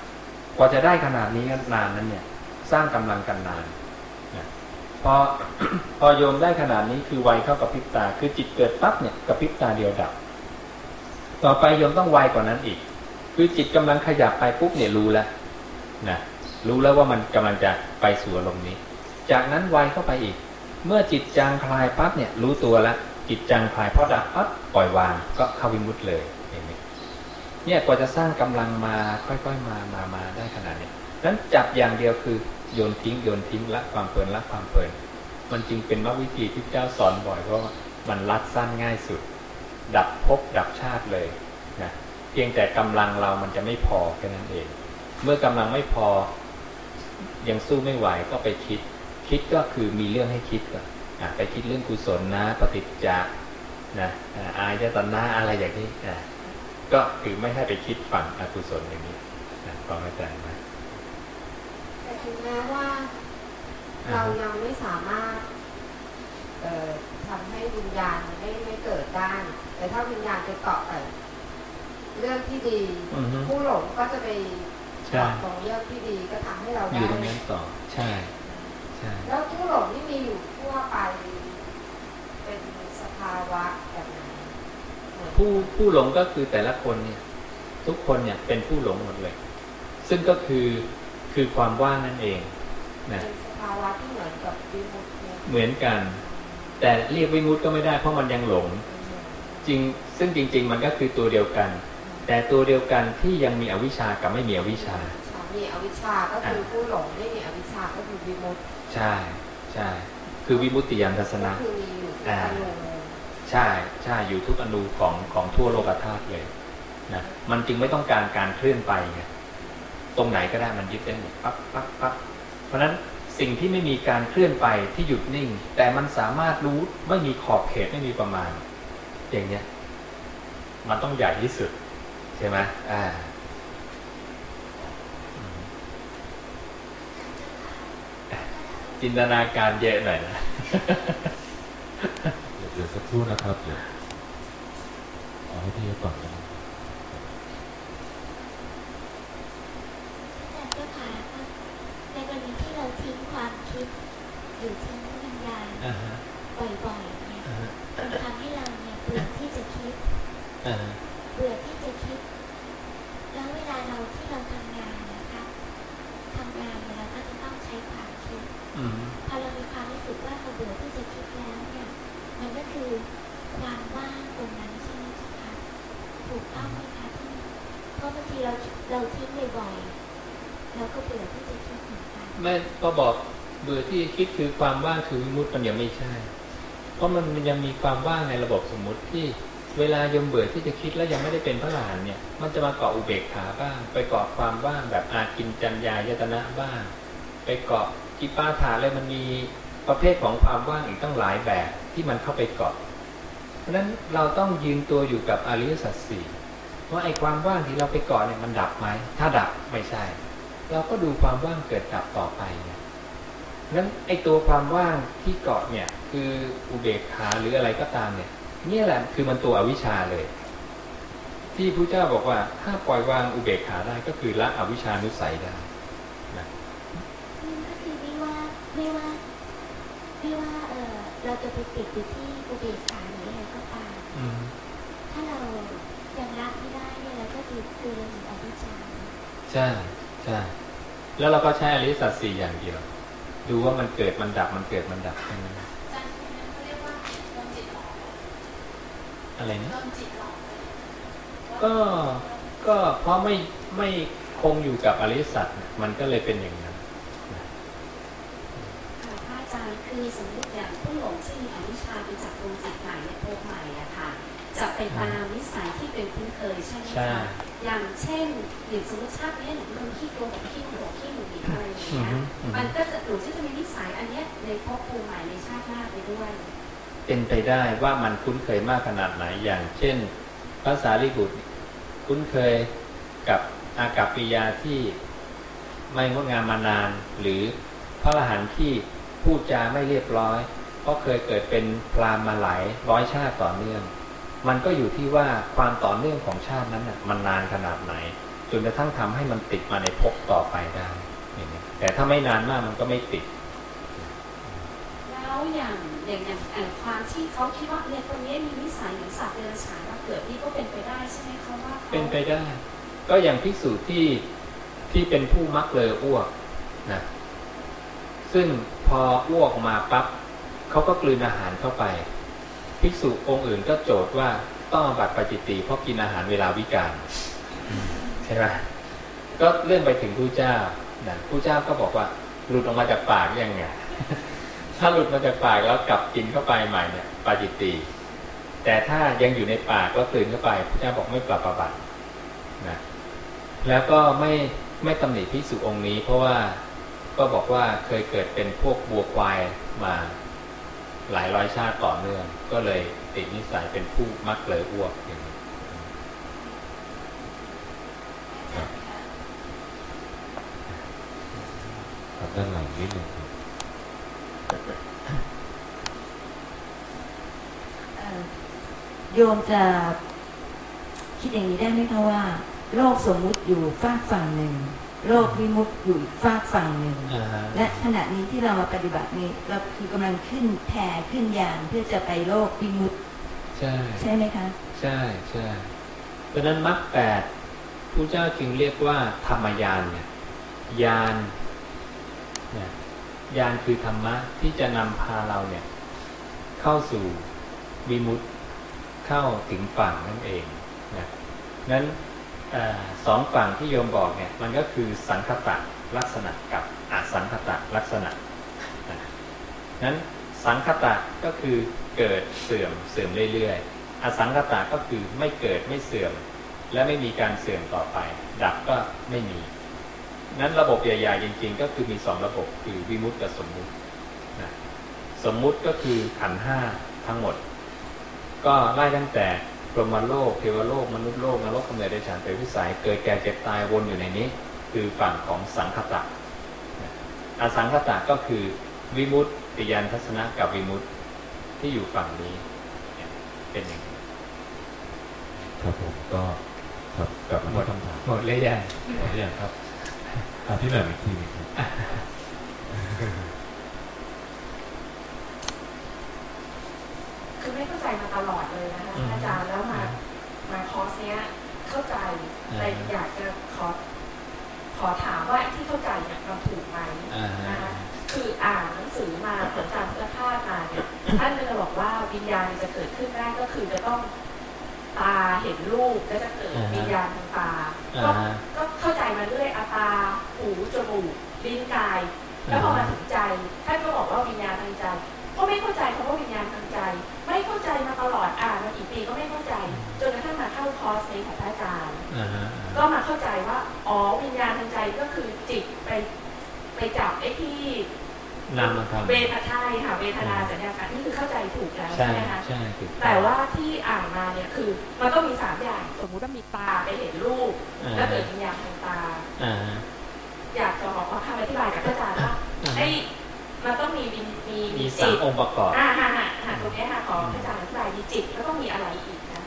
กว่าจะได้ขนาดนี้นานนั้นเนี่ย สร้างกำลังกันนานพอพอโยมได้ขนาดนี้คือไวเข้ากับพิบตา คือจิตเกิดปั๊บเนี่ยกับพิบตาเดียวดับ ต่อไปโยมต้องไวกว่านั้นอีก คือจิตกำลังขยับไปปุ๊บเนี่ยรู้แล้วนะรู้แล้วว่ามันกำลังจะไปสู่อารมณ์นี้ จากนั้นไวเข้าไปอีก เมื่อจิตจางคลายปั๊บเนี่ยรู้ตัวแล้วจิตจางคลายพอดับปั๊บปล่อยวางก็เข้าวิมุตเลย เนี่ยกว่าจะสร้างกำลังมาค่อยๆมามามาได้ขนาดนี้นั้นจับอย่างเดียวคือโยนทิ้งโยนทิ้งละความเพลินละความเพลินมันจึงเป็นมรรควิธีที่เจ้าสอนบ่อยเพราะมันรัดสั้นง่ายสุด ดับภพดับชาติเลยนะเพียงแต่กำลังเรามันจะไม่พอแค่นั้นเอง เมื่อกำลังไม่พอ ยังสู้ไม่ไหวก็ไปคิด คิดก็คือมีเรื่องให้คิดก่อไปคิดเรื่องกุศลนะปฏิจจานะอายตนะอะไรอย่างนี้นะ ก็คือไม่ให้ไปคิดฝั่งอกุศลอย่างนี้นะก็ไม่ใจไหมถึงแม้ว่า เรายังไม่สามารถทำให้วิญญาณไม่ไม่เกิดได้แต่ถ้าวิญญาณไปเกาะเรื่องที่ดี ผู้หลงก็จะไปเกาะตรงเรื่องที่ดีก็ทำให้เราได้อยู่ตรงนั้นต่อใช่ใช่แล้วผู้หลงที่มีอยู่ทั่วไป เป็นสภาวะแบบไหน ผู้ผู้หลงก็คือแต่ละคนเนี่ย ทุกคนเนี่ยเป็นผู้หลงหมดเลย ซึ่งก็คือคือความว่างนั่นเองนะสภาวะที่เหมือนกับวิมุตเหมือนกัน แต่เรียกวิมุตก็ไม่ได้เพราะมันยังหลง จริงซึ่งจริง ๆ มันก็คือตัวเดียวกัน แต่ตัวเดียวกันที่ยังมีอวิชากับไม่มีอวิชามีอวิชาก็คือผู้หลงไม่มีอวิชาก็คือวิมุตใช่ใช่คือวิมุตติยานทัศนะอ่า ใช่ใช่อยู่ทุกอนูของของทั่วโลกธาตุเลยนะมันจึงไม่ต้องการการเคลื่อนไปไงตรงไหนก็ได้มันยึดได้หมดปั๊บปั๊บปั๊บเพราะฉะนั้นสิ่งที่ไม่มีการเคลื่อนไปที่หยุดนิ่ง แต่มันสามารถรู้ไม่มีขอบเขตไม่มีประมาณ อย่างเนี้ยมันต้องใหญ่ที่สุด ใช่ไหมอ่าจินตนาการเยอะหน่อยนะ เดี๋ยวสักครู่นะครับเดี๋ยวเอาให้พี่ก่อนนะอยู่ทิ้งวิญญาณบ่อยๆเนี่ยมันทำให้เราเนี่ยเบื่อที่จะคิดเบื่อที่จะคิด แล้วเวลาเราที่เราทำงานนะคะทำงานเนี่ยเราก็จะต้องใช้ความคิดพอเรามีความรู้สึกว่าเราเบื่อที่จะคิดแล้วเนี่ย มันก็คือความว่างตรงนั้นใช่ไหมคะถูกต้องไหมคะที่เพราะบางทีเราเราทิ้งบ่อยๆเราก็เบื่อที่จะคิดเหมือนกันไม่ก็บอกเบื่อที่คิดคือความว่างคือวิมุตต์มันยังไม่ใช่ เพราะมันยังมีความว่างในระบบสมมุติที่เวลายมเบื่อที่จะคิดแล้วยังไม่ได้เป็นพระหลานเนี่ย มันจะมาเกาะอุเบกขาบ้าง ไปเกาะความว่างแบบอากินจัญญายตนะบ้าง ไปเกาะกิปาถาเลยมันมีประเภทของความว่างอีกตั้งหลายแบบ ที่มันเข้าไปเกาะ เพราะฉะนั้นเราต้องยืนตัวอยู่กับอริยสัจสี่ว่าไอ้ความว่างที่เราไปเกาะเนี่ยมันดับไหมถ้าดับไม่ใช่ เราก็ดูความว่างเกิดดับต่อไปเนี่ยนั้นไอ้ตัวความว่างที่เกาะเนี่ยคืออุเบกขาหรืออะไรก็ตามเนี่ยนี่แหละคือมันตัวอวิชชาเลย ที่พระเจ้าบอกว่าถ้าปล่อยวางอุเบกขาได้ก็คือละอวิชชานุสัยได้นะก็คือไม่ว่าไม่ว่าไม่ว่า เออเราจะไปติดอยู่ที่อุเบกขาหรืออะไรก็ตามถ้าเรายังละไม่ได้เนี่ยเราก็คือคือเราอยู่อวิชชาใช่ใช่แล้วเราก็ใช้อริสัตสี่อย่างเดียว ดูว่ามันเกิดมันดับมันเกิดมันดับแค่นั้นอะไรนะก็ก็เพราะไม่ไม่คงอยู่กับอริสัตมันก็เลยเป็นอย่างนั้นค่ะพระอาจารย์ คือสมมติอย่างผู้หลงซึ่งมีอวิชชาเป็นจากดวงจิตใหม่ในภพใหม่อะค่ะจะไปตามนิสัยที่เป็นคุ้นเคยใช่ไหมคะอย่างเช่นอย่างสมมติชาตินี้หนูเป็นขี้โกงขี้หวงขี้หงุดหงิดอะไรอย่างเงี้ยมันก็จะหนูจะมีนิสัยอันเนี้ยในภพภูมิใหม่ในชาติหน้าไปด้วย เป็นไปได้ว่ามันคุ้นเคยมากขนาดไหนอย่างเช่นภาษาลิบุตรคุ้นเคยกับอากัปปิยาที่ไม่งดงามมานาน หรือพระอรหันต์ที่ พูดจาไม่เรียบร้อย เพราะเคยเกิดเป็นพรามมาหลายร้อยชาติต่อเนื่อง มันก็อยู่ที่ว่าความต่อเนื่องของชาตินั้นน่ะมันนานขนาดไหนจนกระทั่งทำให้มันติดมาในภพต่อไปได้แต่ถ้าไม่นานมากมันก็ไม่ติด แล้วอย่างอย่างอย่างความที่เขาคิดว่าเนี่ยคนนี้มีนิสัยเหมือนสัตว์เดรัจฉานมาเกิดนี่ก็เป็นไปได้ใช่ไหมคะว่าเป็นไปได้ ก็อย่างพิสูจน์ที่ที่เป็นผู้มักเลยอ้วกนะซึ่ง พออ้วกมาปั๊บเขาก็กลืนอาหารเข้าไปภิกษุองค์อื่นก็โจทย์ว่าต้องบัตรปจิตีเพราะกินอาหารเวลาวิกาลใช่ไหมก็เลื่อนไปถึงผู้เจ้านะผู้เจ้าก็บอกว่า หลุดออกมาจากปากยังไงถ้าหลุดมาจากปากแล้วกลับกินเข้าไปใหม่เนี่ยปาจิตตีแต่ถ้ายังอยู่ในปากแล้วตื่นเข้าไปพระเจ้าบอกไม่ปรับประบัตินะแล้วก็ไม่ไม่ตำหนิพิสุองค์นี้ เพราะว่า ก็บอกว่าเคยเกิดเป็นพวกบัวควายมาหลายร้อยชาติต่อเนื่อง ก็เลยติดนิสัยเป็นผู้มักเลยอ้วกอย่างนี้ครับด้านหลังนิดหนึ่งโยมจะคิดอย่างนี้ได้ไหมคะว่า โลกสมมุติอยู่ฝากฝั่งหนึ่ง โลกวิมุตอยู่ฝากฝั่งหนึ่ง และขณะนี้ที่เรามาปฏิบัตินี้เราคือกำลังขึ้นแพขึ้นยานเพื่อจะไปโลกวิมุตใช่ใช่ไหมคะ ใช่ใช่เพราะนั้นมรรคแปดผู้เจ้าจึงเรียกว่าธรรมยานเนี่ยยานเนี่ยยานคือธรรมะที่จะนำพาเราเนี่ย เข้าสู่วิมุตเข้าถึงฝั่งนั่นเองนะนั้นอ สองฝั่งที่โยมบอกเนี่ยมันก็คือสังคตะลักษณะกับอสังคตะลักษณะนั้นสังคตะก็คือเกิดเสื่อมเสื่อมเรื่อยๆ อสังคตะก็คือไม่เกิดไม่เสื่อม และไม่มีการเสื่อมต่อไป ดับก็ไม่มี นั้นระบบใหญ่ๆจริง ๆ ก็คือมีสองระบบคือวิมุตติกับสมมุตินะสมมุติก็คือขันห้าทั้งหมด ก็ไล่ตั้งแต่ พรหมโลกเทวโลกมนุษย์โลกนรกกำเนิดเดชานเปรตวิสัยเกิดแก่เจ็บตายวนอยู่ในนี้ คือฝั่งของสังคตะอสังคตะก็คือวิมุตติยานทัศนะกับวิมุตที่อยู่ฝั่งนี้เป็นอย่างนี้ครับผมก็ครับกลับมาที่คำถามหมดเลยยังหมดเลยยังครับอธิบายอีกทีนึงครับ คือไม่เข้าใจมาตลอดเลยนะคะอาจารย์แล้วมามาคอร์สเนี้ยเข้าใจแต่อยากจะขอขอถามว่าที่เข้าใจเนี่ยเราถูกไหมนะคะคืออ่านหนังสือมาผลการพุทธภาพมาเนี่ยท่านจะบอกว่าวิญญาณจะเกิดขึ้นได้ก็คือจะต้องตาเห็นรูปแล้วจะเกิดวิญญาณทางตาก็เข้าใจมาเรื่อยอาตาหูจมูกลิ้นกาย แล้วพอมาถึงใจท่านก็บอกว่าวิญญาณทางใจก็ไม่เข้าใจคำว่า อ่านมากี่ปีก็ไม่เข้าใจ จนกระทั่งมาเข้าคอร์สในของพระอาจารย์ก็มาเข้าใจว่าอ๋อวิญญาณทางใจก็คือจิตไปไปจับไอ้ที่นามธรรมเวทนาค่ะเวทนาสัญญาการนี่คือเข้าใจถูกแล้วใช่ไหมคะใช่แต่ว่าที่อ่านมาเนี่ยคือ มันก็มีสามอย่างสมมุติว่ามีตาไปเห็นรูป แล้วเกิดวิญญาณทางตาอยากจะขอคำอธิบายกับพระอาจารย์ว่าไอ้ มันต้องมีมีมีมีสามองค์ประกอบอ่าฮะฮะฮะตรงนี้ค่ะขอพระอาจารย์อธิบายมีจิตแล้วต้องมีอะไรอีกนะ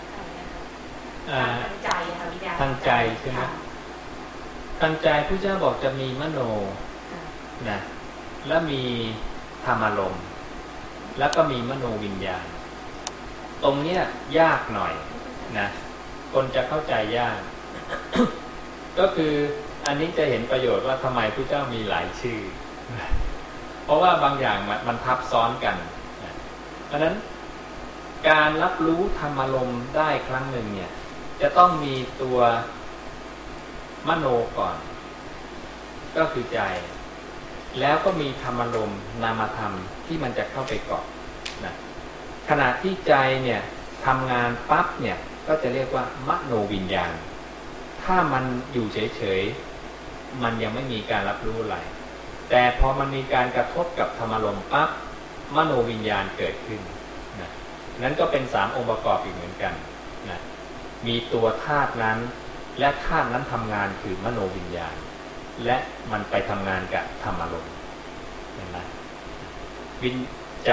ทางใจค่ะวิญญาณทางใจใช่ไหมทางใจพระเจ้าบอกจะมีมโนนะแล้วมีธรรมารมณ์แล้วก็มีมโนวิญญาณ ตรงเนี้ยยากหน่อยนะคนจะเข้าใจยาก ก็คืออันนี้จะเห็นประโยชน์ว่าทำไมพระเจ้ามีหลายชื่อ เพราะว่าบางอย่างมันทับซ้อนกันเพราะนั้นการรับรู้ธรรมารมณ์ได้ครั้งหนึ่งเนี่ย จะต้องมีตัวมโนก่อน ก็คือใจ แล้วก็มีธรรมารมณ์นามธรรมที่มันจะเข้าไปเกาะนะขณะที่ใจเนี่ยทำงานปั๊บเนี่ยก็จะเรียกว่ามโนวิญญาณ ถ้ามันอยู่เฉยๆ มันยังไม่มีการรับรู้อะไร แต่พอมันมีการกระทบกับธรรมารมปั๊บมโนวิญญาณเกิดขึ้นนะนั้นก็เป็นสามองค์ประกอบอีกเหมือนกันนะมีตัวธาตุนั้น และธาตุนั้นทำงานคือมโนวิญญาณ และมันไปทำงานกับธรรมารมเห็นไหมวินใจ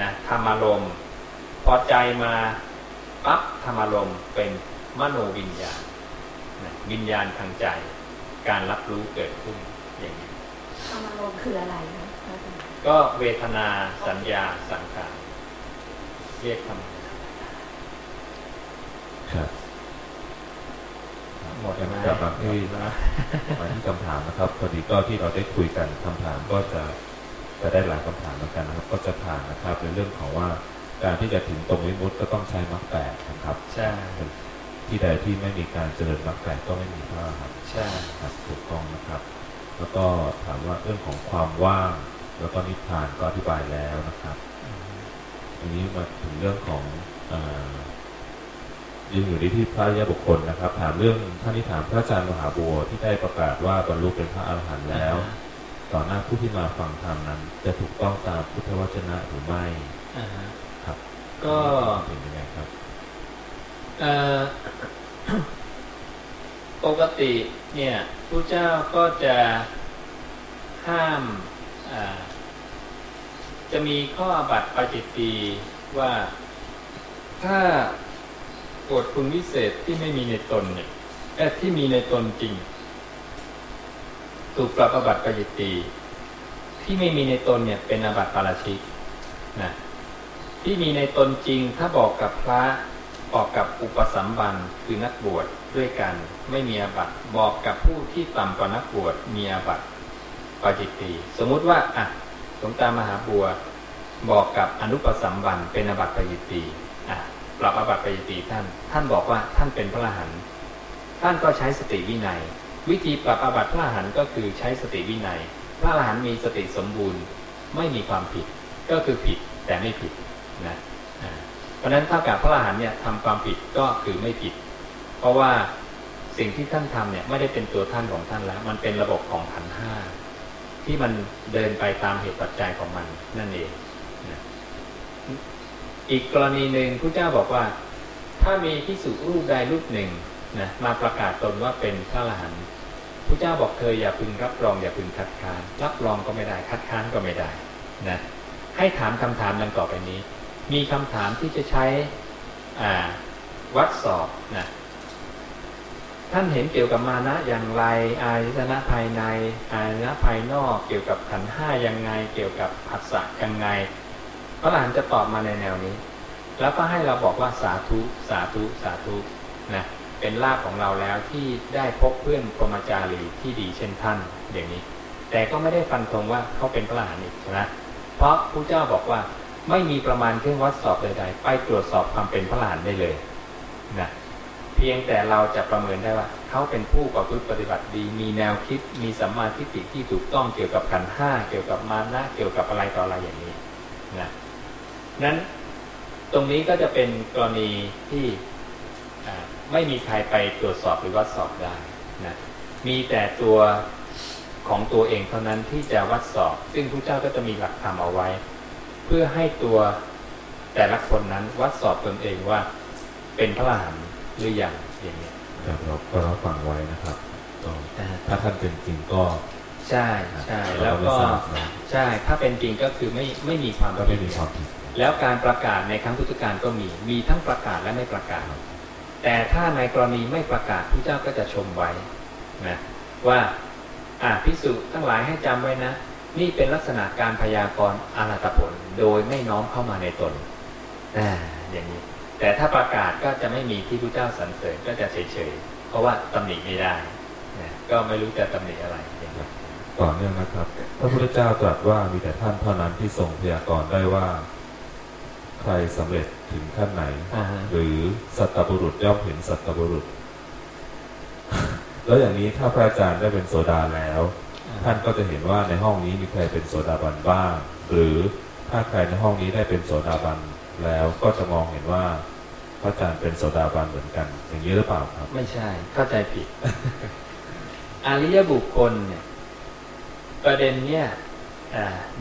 นะธรรมารมพอใจมาปั๊บธรรมารมเป็นมโนวิญญาณนะวิญญาณทางใจ การรับรู้เกิดขึ้น รรมารมณ์คืออะไรนะก็เวทนาสัญญาสังขารเรียกคำครับหมดแล้วกลับมาที่นะมาที่คำถามนะครับพอดีก็ที่เราได้คุยกันคำถามก็จะจะได้หลายคำถามเหมือนกันนะครับ ก็จะผ่านนะครับในเรื่องของว่าการที่จะถึงตรงวิมุตก็ต้องใช้มรรคแปดนะครับใช่ที่ใดที่ไม่มีการเจริญมรรคแปดก็ไม่มีพระครับใช่ครับถูกต้องนะครับ แล้วก็ถามว่าเรื่องของความว่าง แล้วก็นิพพานก็อธิบายแล้วนะครับอันนี้มาถึงเรื่องของยังอยู่ในที่พระยาบุคคลนะครับ ถามเรื่องท่านที่ถามพระอาจารย์มหาบัวที่ได้ประกาศว่าบรรลุเป็นพระอรหันต์แล้ว ต่อหน้าผู้ที่มาฟังธรรมนั้น จะถูกต้องตามพุทธวจนะหรือไม่ครับ ก็เป็นยังไงครับ ปกติเนี่ยพระเจ้าก็จะห้ามจะมีข้อบัตรปฏิตีว่าถ้ากฎคุณวิเศษที่ไม่มีในตนเนี่ยแต่ที่มีในตนจริง ถูกปรับอบัติปยิตีที่ไม่มีในตนเนี่ยเป็นอบัติปาราชิกนะที่มีในตนจริงถ้าบอกกับพระบอกกับอุปสัมบันคือนักบวช ด้วยกันไม่มีอาบัติบอกกับผู้ที่ต่ำกว่านักบวชมีอาบัติปาจิตตีสมมุติว่าอะหลวงตามหาบัวบอกกับอนุปสัมบันเป็นอาบัติปาจิตตีอะปรับอบัติปยติท่าน ท่านบอกว่าท่านเป็นพระอรหันต์ท่านก็ใช้สติวินัย วิธีปรับอบัติพระอรหันต์ก็คือใช้สติวินัย พระอรหันต์มีสติสมบูรณ์ ไม่มีความผิดก็คือผิดแต่ไม่ผิดนะเพราะฉะนั้นถ้ากับพระอรหันต์เนี่ยทำความผิดก็คือไม่ผิด เพราะว่าสิ่งที่ท่านทำเนี่ยไม่ได้เป็นตัวท่านของท่านแล้ว มันเป็นระบบของขันห้าที่มันเดินไปตามเหตุปัจจัยของมันนั่นเองอีกกรณีหนึ่งพระเจ้าบอกว่า ถ้ามีพิสุรูปใดรูปหนึ่งนะมาประกาศตนว่าเป็นพระอรหันต์พระเจ้าบอกเธออย่าพึงรับรองอย่าพึงคัดค้าน รับรองก็ไม่ได้คัดค้านก็ไม่ได้นะให้ถามคำถามดังต่อไปนี้ มีคำถามที่จะใช้วัดสอบนะ ท่านเห็นเกี่ยวกับมานะอย่างไร อายตนะภายใน อายตนะภายนอก เกี่ยวกับขันห้ายังไง เกี่ยวกับผัสสะยังไงพระอรหันจะตอบมาในแนวนี้ แล้วก็ให้เราบอกว่าสาธุ สาธุ สาธุนะเป็นลาภของเราแล้วที่ได้พบเพื่อนพรหมจารีที่ดีเช่นท่านอย่างนี้ แต่ก็ไม่ได้ฟันธงว่าเขาเป็นพระอรหันอีกนะเพราะพระเจ้าบอกว่าไม่มีประมาณเครื่องวัดสอบใดๆ ไปตรวจสอบความเป็นพระอรหันได้เลยนะ เพียงแต่เราจะประเมินได้ว่า เขาเป็นผู้ประพฤติปฏิบัติดี มีแนวคิดมีสัมมาทิฏฐิที่ถูกต้องเกี่ยวกับขันห้าเกี่ยวกับมานะเกี่ยวกับอะไรต่ออะไรอย่างนี้นะนั้นตรงนี้ก็จะเป็นกรณีที่ไม่มีใครไปตรวจสอบหรือวัดสอบได้นะมีแต่ตัวของตัวเองเท่านั้นที่จะวัดสอบ ซึ่งพระเจ้าก็จะมีหลักธรรมเอาไว้ เพื่อให้ตัวแต่ละคนนั้นวัดสอบตนเองว่าเป็นพระอรหันต์ หรือยังอย่างนี้เราก็รับฟังไว้นะครับถ้าท่านเป็นจริงก็ใช่ใช่แล้วก็ใช่ถ้าเป็นจริงก็คือไม่ไม่มีความไม่มีความผิดแล้วการประกาศในครั้งพุทธกาลก็มีมีทั้งประกาศและไม่ประกาศ แต่ถ้าในกรณีไม่ประกาศพระเจ้าก็จะชมไว้นะว่าอ่าพิสูจทั้งหลายให้จำไว้นะ นี่เป็นลักษณะการพยากรณ์อรัตผลโดยไม่น้อมเข้ามาในตนอ่าอย่างนี้ แต่ถ้าประกาศก็จะไม่มีที่พระเจ้าสรรเสริญก็จะเฉยๆ เพราะว่าตำหนิไม่ได้นะก็ไม่รู้จะตำหนิอะไรอย่างนี้ต่อเนื่องนะครับ พระพุทธเจ้าตรัสว่ามีแต่ท่านเท่านั้นที่ทรงพยากรณ์ได้ว่า ใครสำเร็จถึงขั้นไหน หรือสัตบุรุษย่อมเห็นสัตบุรุษ แล้วอย่างนี้ถ้าพระอาจารย์ได้เป็นโสดาแล้ว ท่านก็จะเห็นว่าในห้องนี้มีใครเป็นโสดาบันบ้าง หรือถ้าใครในห้องนี้ได้เป็นโสดาบันแล้วก็จะมองเห็นว่า พระอาจารย์เป็นโสดาบันเหมือนกัน อย่างนี้หรือเปล่าครับ ไม่ใช่เข้าใจผิด อริยบุคคลเนี่ย ประเด็นเนี่ย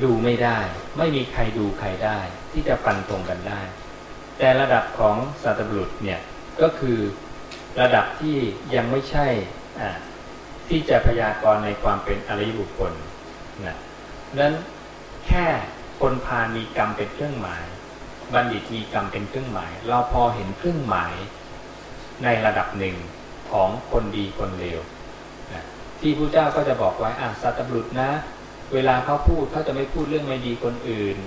ดูไม่ได้ ไม่มีใครดูใครได้ ที่จะฟันตรงกันได้ แต่ระดับของสัตบุรุษเนี่ยก็คือระดับที่ยังไม่ใช่ที่จะพยากรณ์ในความเป็นอริยบุคคลนะนั้นแค่คนพามีกรรมเป็นเครื่องหมาย บัณฑิตมีกรรมเป็นเครื่องหมาย เราพอเห็นเครื่องหมายในระดับหนึ่งของคนดีคนเลวนะที่พระเจ้าก็จะบอกไว้อะสัตบุรุษนะ เวลาเขาพูดเขาจะไม่พูดเรื่องไม่ดีคนอื่น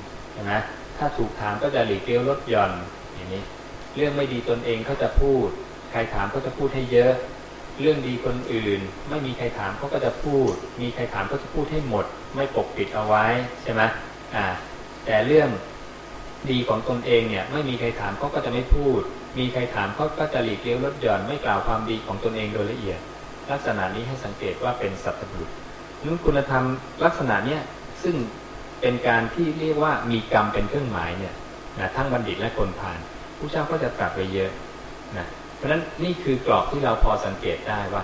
นะถ้าถูกถามก็จะหลีกเลี่ยวลดหย่อนอย่างนี้ เรื่องไม่ดีตนเองเขาจะพูด ใครถามก็จะพูดให้เยอะ เรื่องดีคนอื่น ไม่มีใครถามเขาก็จะพูด มีใครถามก็จะพูดให้หมด ไม่ปกปิดเอาไว้ใช่ไหมอ่าแต่เรื่อง ดีของตนเองเนี่ยไม่มีใครถามเขาก็จะไม่พูด มีใครถามเขาก็จะหลีกเลี่ยวลดหย่อนไม่กล่าวความดีของตนเองโดยละเอียด ลักษณะนี้ให้สังเกตว่าเป็นสัตบุรุษนั้นคุณธรรมลักษณะเนี้ยซึ่งเป็นการที่เรียกว่ามีกรรมเป็นเครื่องหมายเนี่ยนะทั้งบัณฑิตและคนผ่านผู้เจ้าก็จะตรัสไปเยอะนะเพราะฉะนั้นนี่คือกรอบที่เราพอสังเกตได้ว่า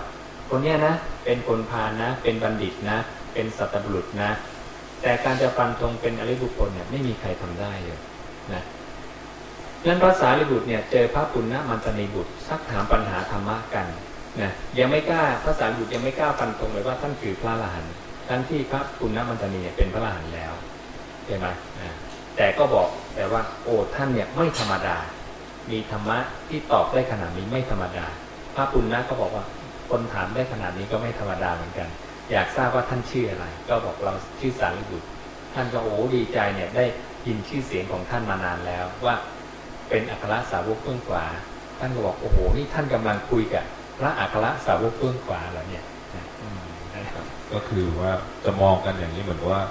คนเนี้ยนะเป็นคนพาลนะ เป็นบัณฑิตนะ เป็นสัตบุรุษนะ แต่การจะฟันธงเป็นอริบุคคลเนี่ยไม่มีใครทำได้เลย นะนั้นภาษาลิบุตรเนี่ยเจอพระปุณณมันตนีบุตรซักถามปัญหาธรรมะกันนะยังไม่กล้าภาษาลิบุตรยังไม่กล้าฟันธงเลยว่าท่านคือพระอรหันต์ทั้งที่พระปุณณมันตนีเป็นพระอรหันต์แล้วใช่ไหมแต่ก็บอกแต่ว่าโอ้ท่านเนี่ยไม่ธรรมดา มีธรรมะที่ตอบได้ขนาดนี้ไม่ธรรมดา พระปุณณะก็บอกว่าคนถามได้ขนาดนี้ก็ไม่ธรรมดาเหมือนกัน อยากทราบว่าท่านชื่ออะไร ก็บอกเราชื่อสารีบุตร ท่านก็โอ้ดีใจเนี่ยได้ ยินชื่อเสียงของท่านมานานแล้วว่าเป็นอัครสาวกเบื้องขวา ท่านก็บอกโอ้โหนี่ท่านกำลังคุยกับพระอัครสาวกเบื้องขวาเหรอเนี่ยก็คือว่าจะมองกันอย่างนี้เหมือนว่า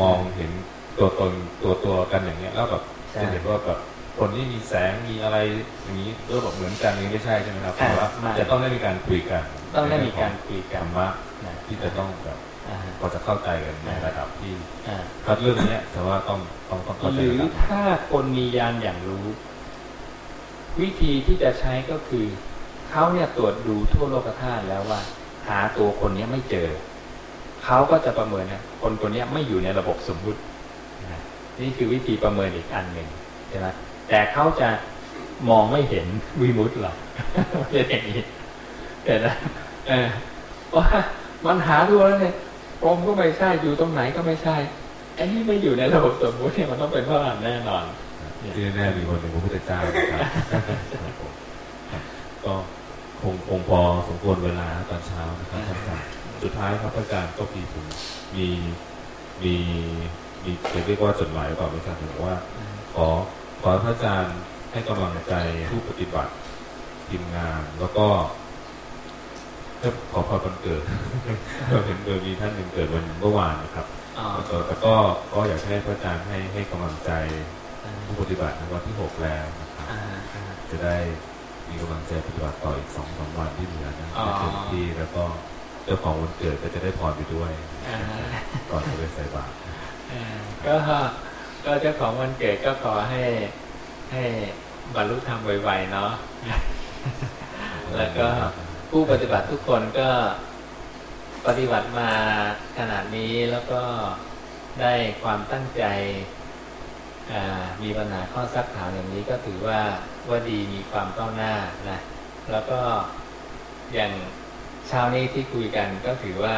มองเห็นตัวตนตัวตัวกันอย่างเงี้ยแล้วแบบจะเห็นว่าแบบคนที่มีแสงมีอะไรอย่างนี้ก็แบบเหมือนกันนี่ไม่ใช่ใช่ไหมครับแต่ว่าจะต้องได้มีการคุยกัน ต้องได้มีการคุยกันธรรมะที่จะต้องแบบ ก็จะเข้าใจกันในระดับที่คัดเรื่องนี้แต่ว่าต้องต้องต้องเข้าใจหรือถ้าคนมียานอย่างรู้ วิธีที่จะใช้ก็คือเขาเนี่ยตรวจดูทั่วโลกธาตุแล้วว่า หาตัวคนนี้ไม่เจอเขาก็จะประเมินเนี่ยคนคนนี้ไม่อยู่ในระบบสมมุตินี่คือวิธีประเมินอีกอันหนึ่งใช่ไหมแต่เขาจะมองไม่เห็นวิมุตต์หรอกเป็นอย่างนี้แต่นะเออว่ามันหาดูแล้วเนี่ย พรมก็ไม่ใช่อยู่ตรงไหนก็ไม่ใช่ไอ้นี่ไม่อยู่ในระบบสมมติเนี่ยมันต้องเป็นพระอรหันต์แน่นอนที่แน่มีคนเป็นพระพุทธเจ้าครับก็คงคงพอสมควรเวลาตอนเช้านะครับท่านอาจารย์สุดท้ายครับอาจารย์ก็มีถึงมีมีมีเรียกว่าจดหมายก่อนไม่ทราบถึงว่า ขอขอพระอาจารย์ให้กำลังใจผู้ปฏิบัติทีมงาน แล้วก็ ขอพรวันเกิดเราเห็นโดยมีท่านหนึ่งเกิดวันเมื่อวานนะครับแต่ก็ก็อยากให้พระอาจารย์ให้ให้กำลังใจผู้ปฏิบัติในวันที่หกแล้วนะครับจะได้มีกำลังใจปฏิบัติต่ออีกสองสามวันที่เหลือนะเต็มที่แล้วก็เจ้าของวันเกิดก็จะได้พรไปด้วยก่อนจะไปใส่บาตรก็ก็เจ้าของวันเกิดก็ขอให้ให้บรรลุธรรมไวๆเนาะแล้วก็ ผู้ปฏิบัติทุกคนก็ปฏิบัติมาขนาดนี้แล้วก็ได้ความตั้งใจมีปัญหาข้อซักถามอย่างนี้ก็ถือว่าว่าดีมีความก้าวหน้านะแล้วก็อย่างเช้านี้ที่คุยกันก็ถือว่า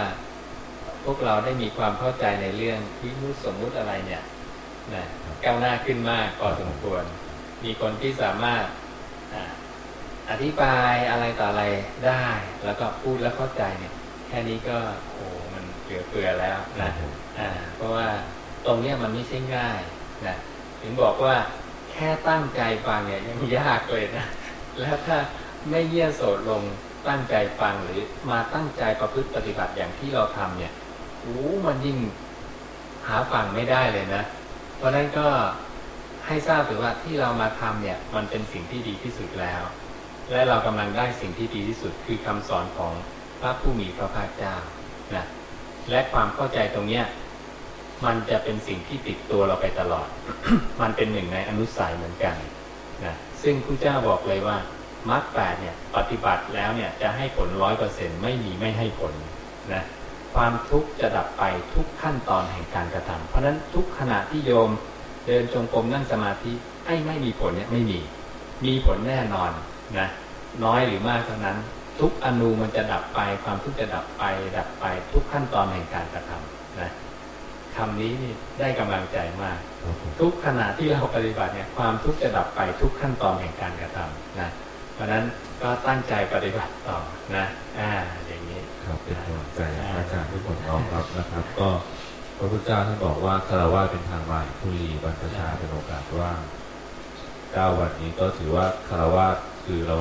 พวกเราได้มีความเข้าใจในเรื่องวิมุตสมมุติอะไรเนี่ยนะก้าวหน้าขึ้นมากพอสมควร มีคนที่สามารถ อธิบายอะไรต่ออะไรได้ แล้วก็พูดแล้วเข้าใจเนี่ย แค่นี้ก็โอ้มันเกลือเกลือแล้วนะอ่าเพราะว่าตรงเนี้ยมันไม่ใช่ง่ายนะถึงบอกว่าแค่ตั้งใจฟังเนี่ยยังยากเลยนะ แล้วถ้าไม่เยี่ยโสดลงตั้งใจฟังหรือมาตั้งใจประพฤติปฏิบัติอย่างที่เราทำเนี่ยโอ้มันยิ่งหาฟังไม่ได้เลยนะ เพราะนั้นก็ให้ทราบถือว่าที่เรามาทำเนี่ย มันเป็นสิ่งที่ดีที่สุดแล้ว และเรากำลังได้สิ่งที่ดีที่สุดคือคำสอนของพระผู้มีพระภาคเจ้านะและความเข้าใจตรงเนี้ยมันจะเป็นสิ่งที่ติดตัวเราไปตลอด มันเป็นหนึ่งในอนุสัยเหมือนกันนะซึ่งพระเจ้าบอกเลยว่ามรรคแปดเนี่ยปฏิบัติแล้วเนี่ยจะให้ผลร้อยเปอร์เซ็นไม่มีไม่ให้ผลนะความทุกข์จะดับไปทุกขั้นตอนแห่งการกระทำเพราะฉะนั้นทุกขณะที่โยมเดินจงกรมนั่งสมาธิให้ไม่มีผลเนี่ยไม่มี มีผลแน่นอน นะน้อยหรือมากเท่านั้น ทุกอนูมันจะดับไป ความทุกข์จะดับไป ดับไปทุกขั้นตอนแห่งการกระทำนะคำนี้นี่ได้กำลังใจมาก ทุกขณะที่เราปฏิบัติเนี่ยความทุกข์จะดับไปทุกขั้นตอนแห่งการกระทำนะเพราะนั้นก็ตั้งใจปฏิบัติต่อนะอ่าอย่างนี้ครับเป็นกำลังใจอาจารย์ทุกคนน้องรับนะครับ ก็พระพุทธเจ้าท่านบอกว่าคารวะเป็นทางมาทุลีบรรพชาเป็นโอกาสว่างเก้าวันนี้ก็ถือว่าคารวะ คือเรา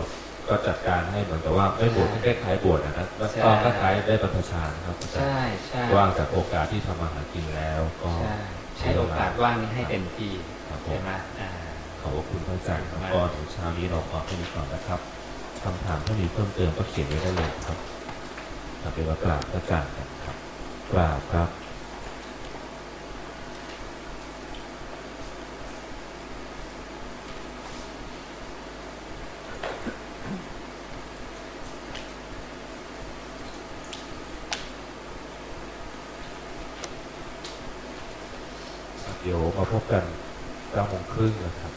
ก็จัดการให้เหมือนกับว่าไม่บวชให้คล้ายๆบวชนะแล้วก็คล้ายได้บรรพชานะครับใช่ใช่ว่างจากโอกาสที่ทำมาหากินแล้ว ก็ใช้โอกาสว่างนี้ให้เต็มที่ใช่ไหมขอบคุณพระอาจารย์ครับก็ถึงเช้านี้เราขอให้มีก่อนนะครับคำถามถ้ามีเพิ่มเติมก็เขียนไว้ได้เลยครับเราเป็นว่ากราบพระอาจารย์กันครับกราบครับ เดี๋ยวมาพบกันเก้าโมงครึ่งนะครับ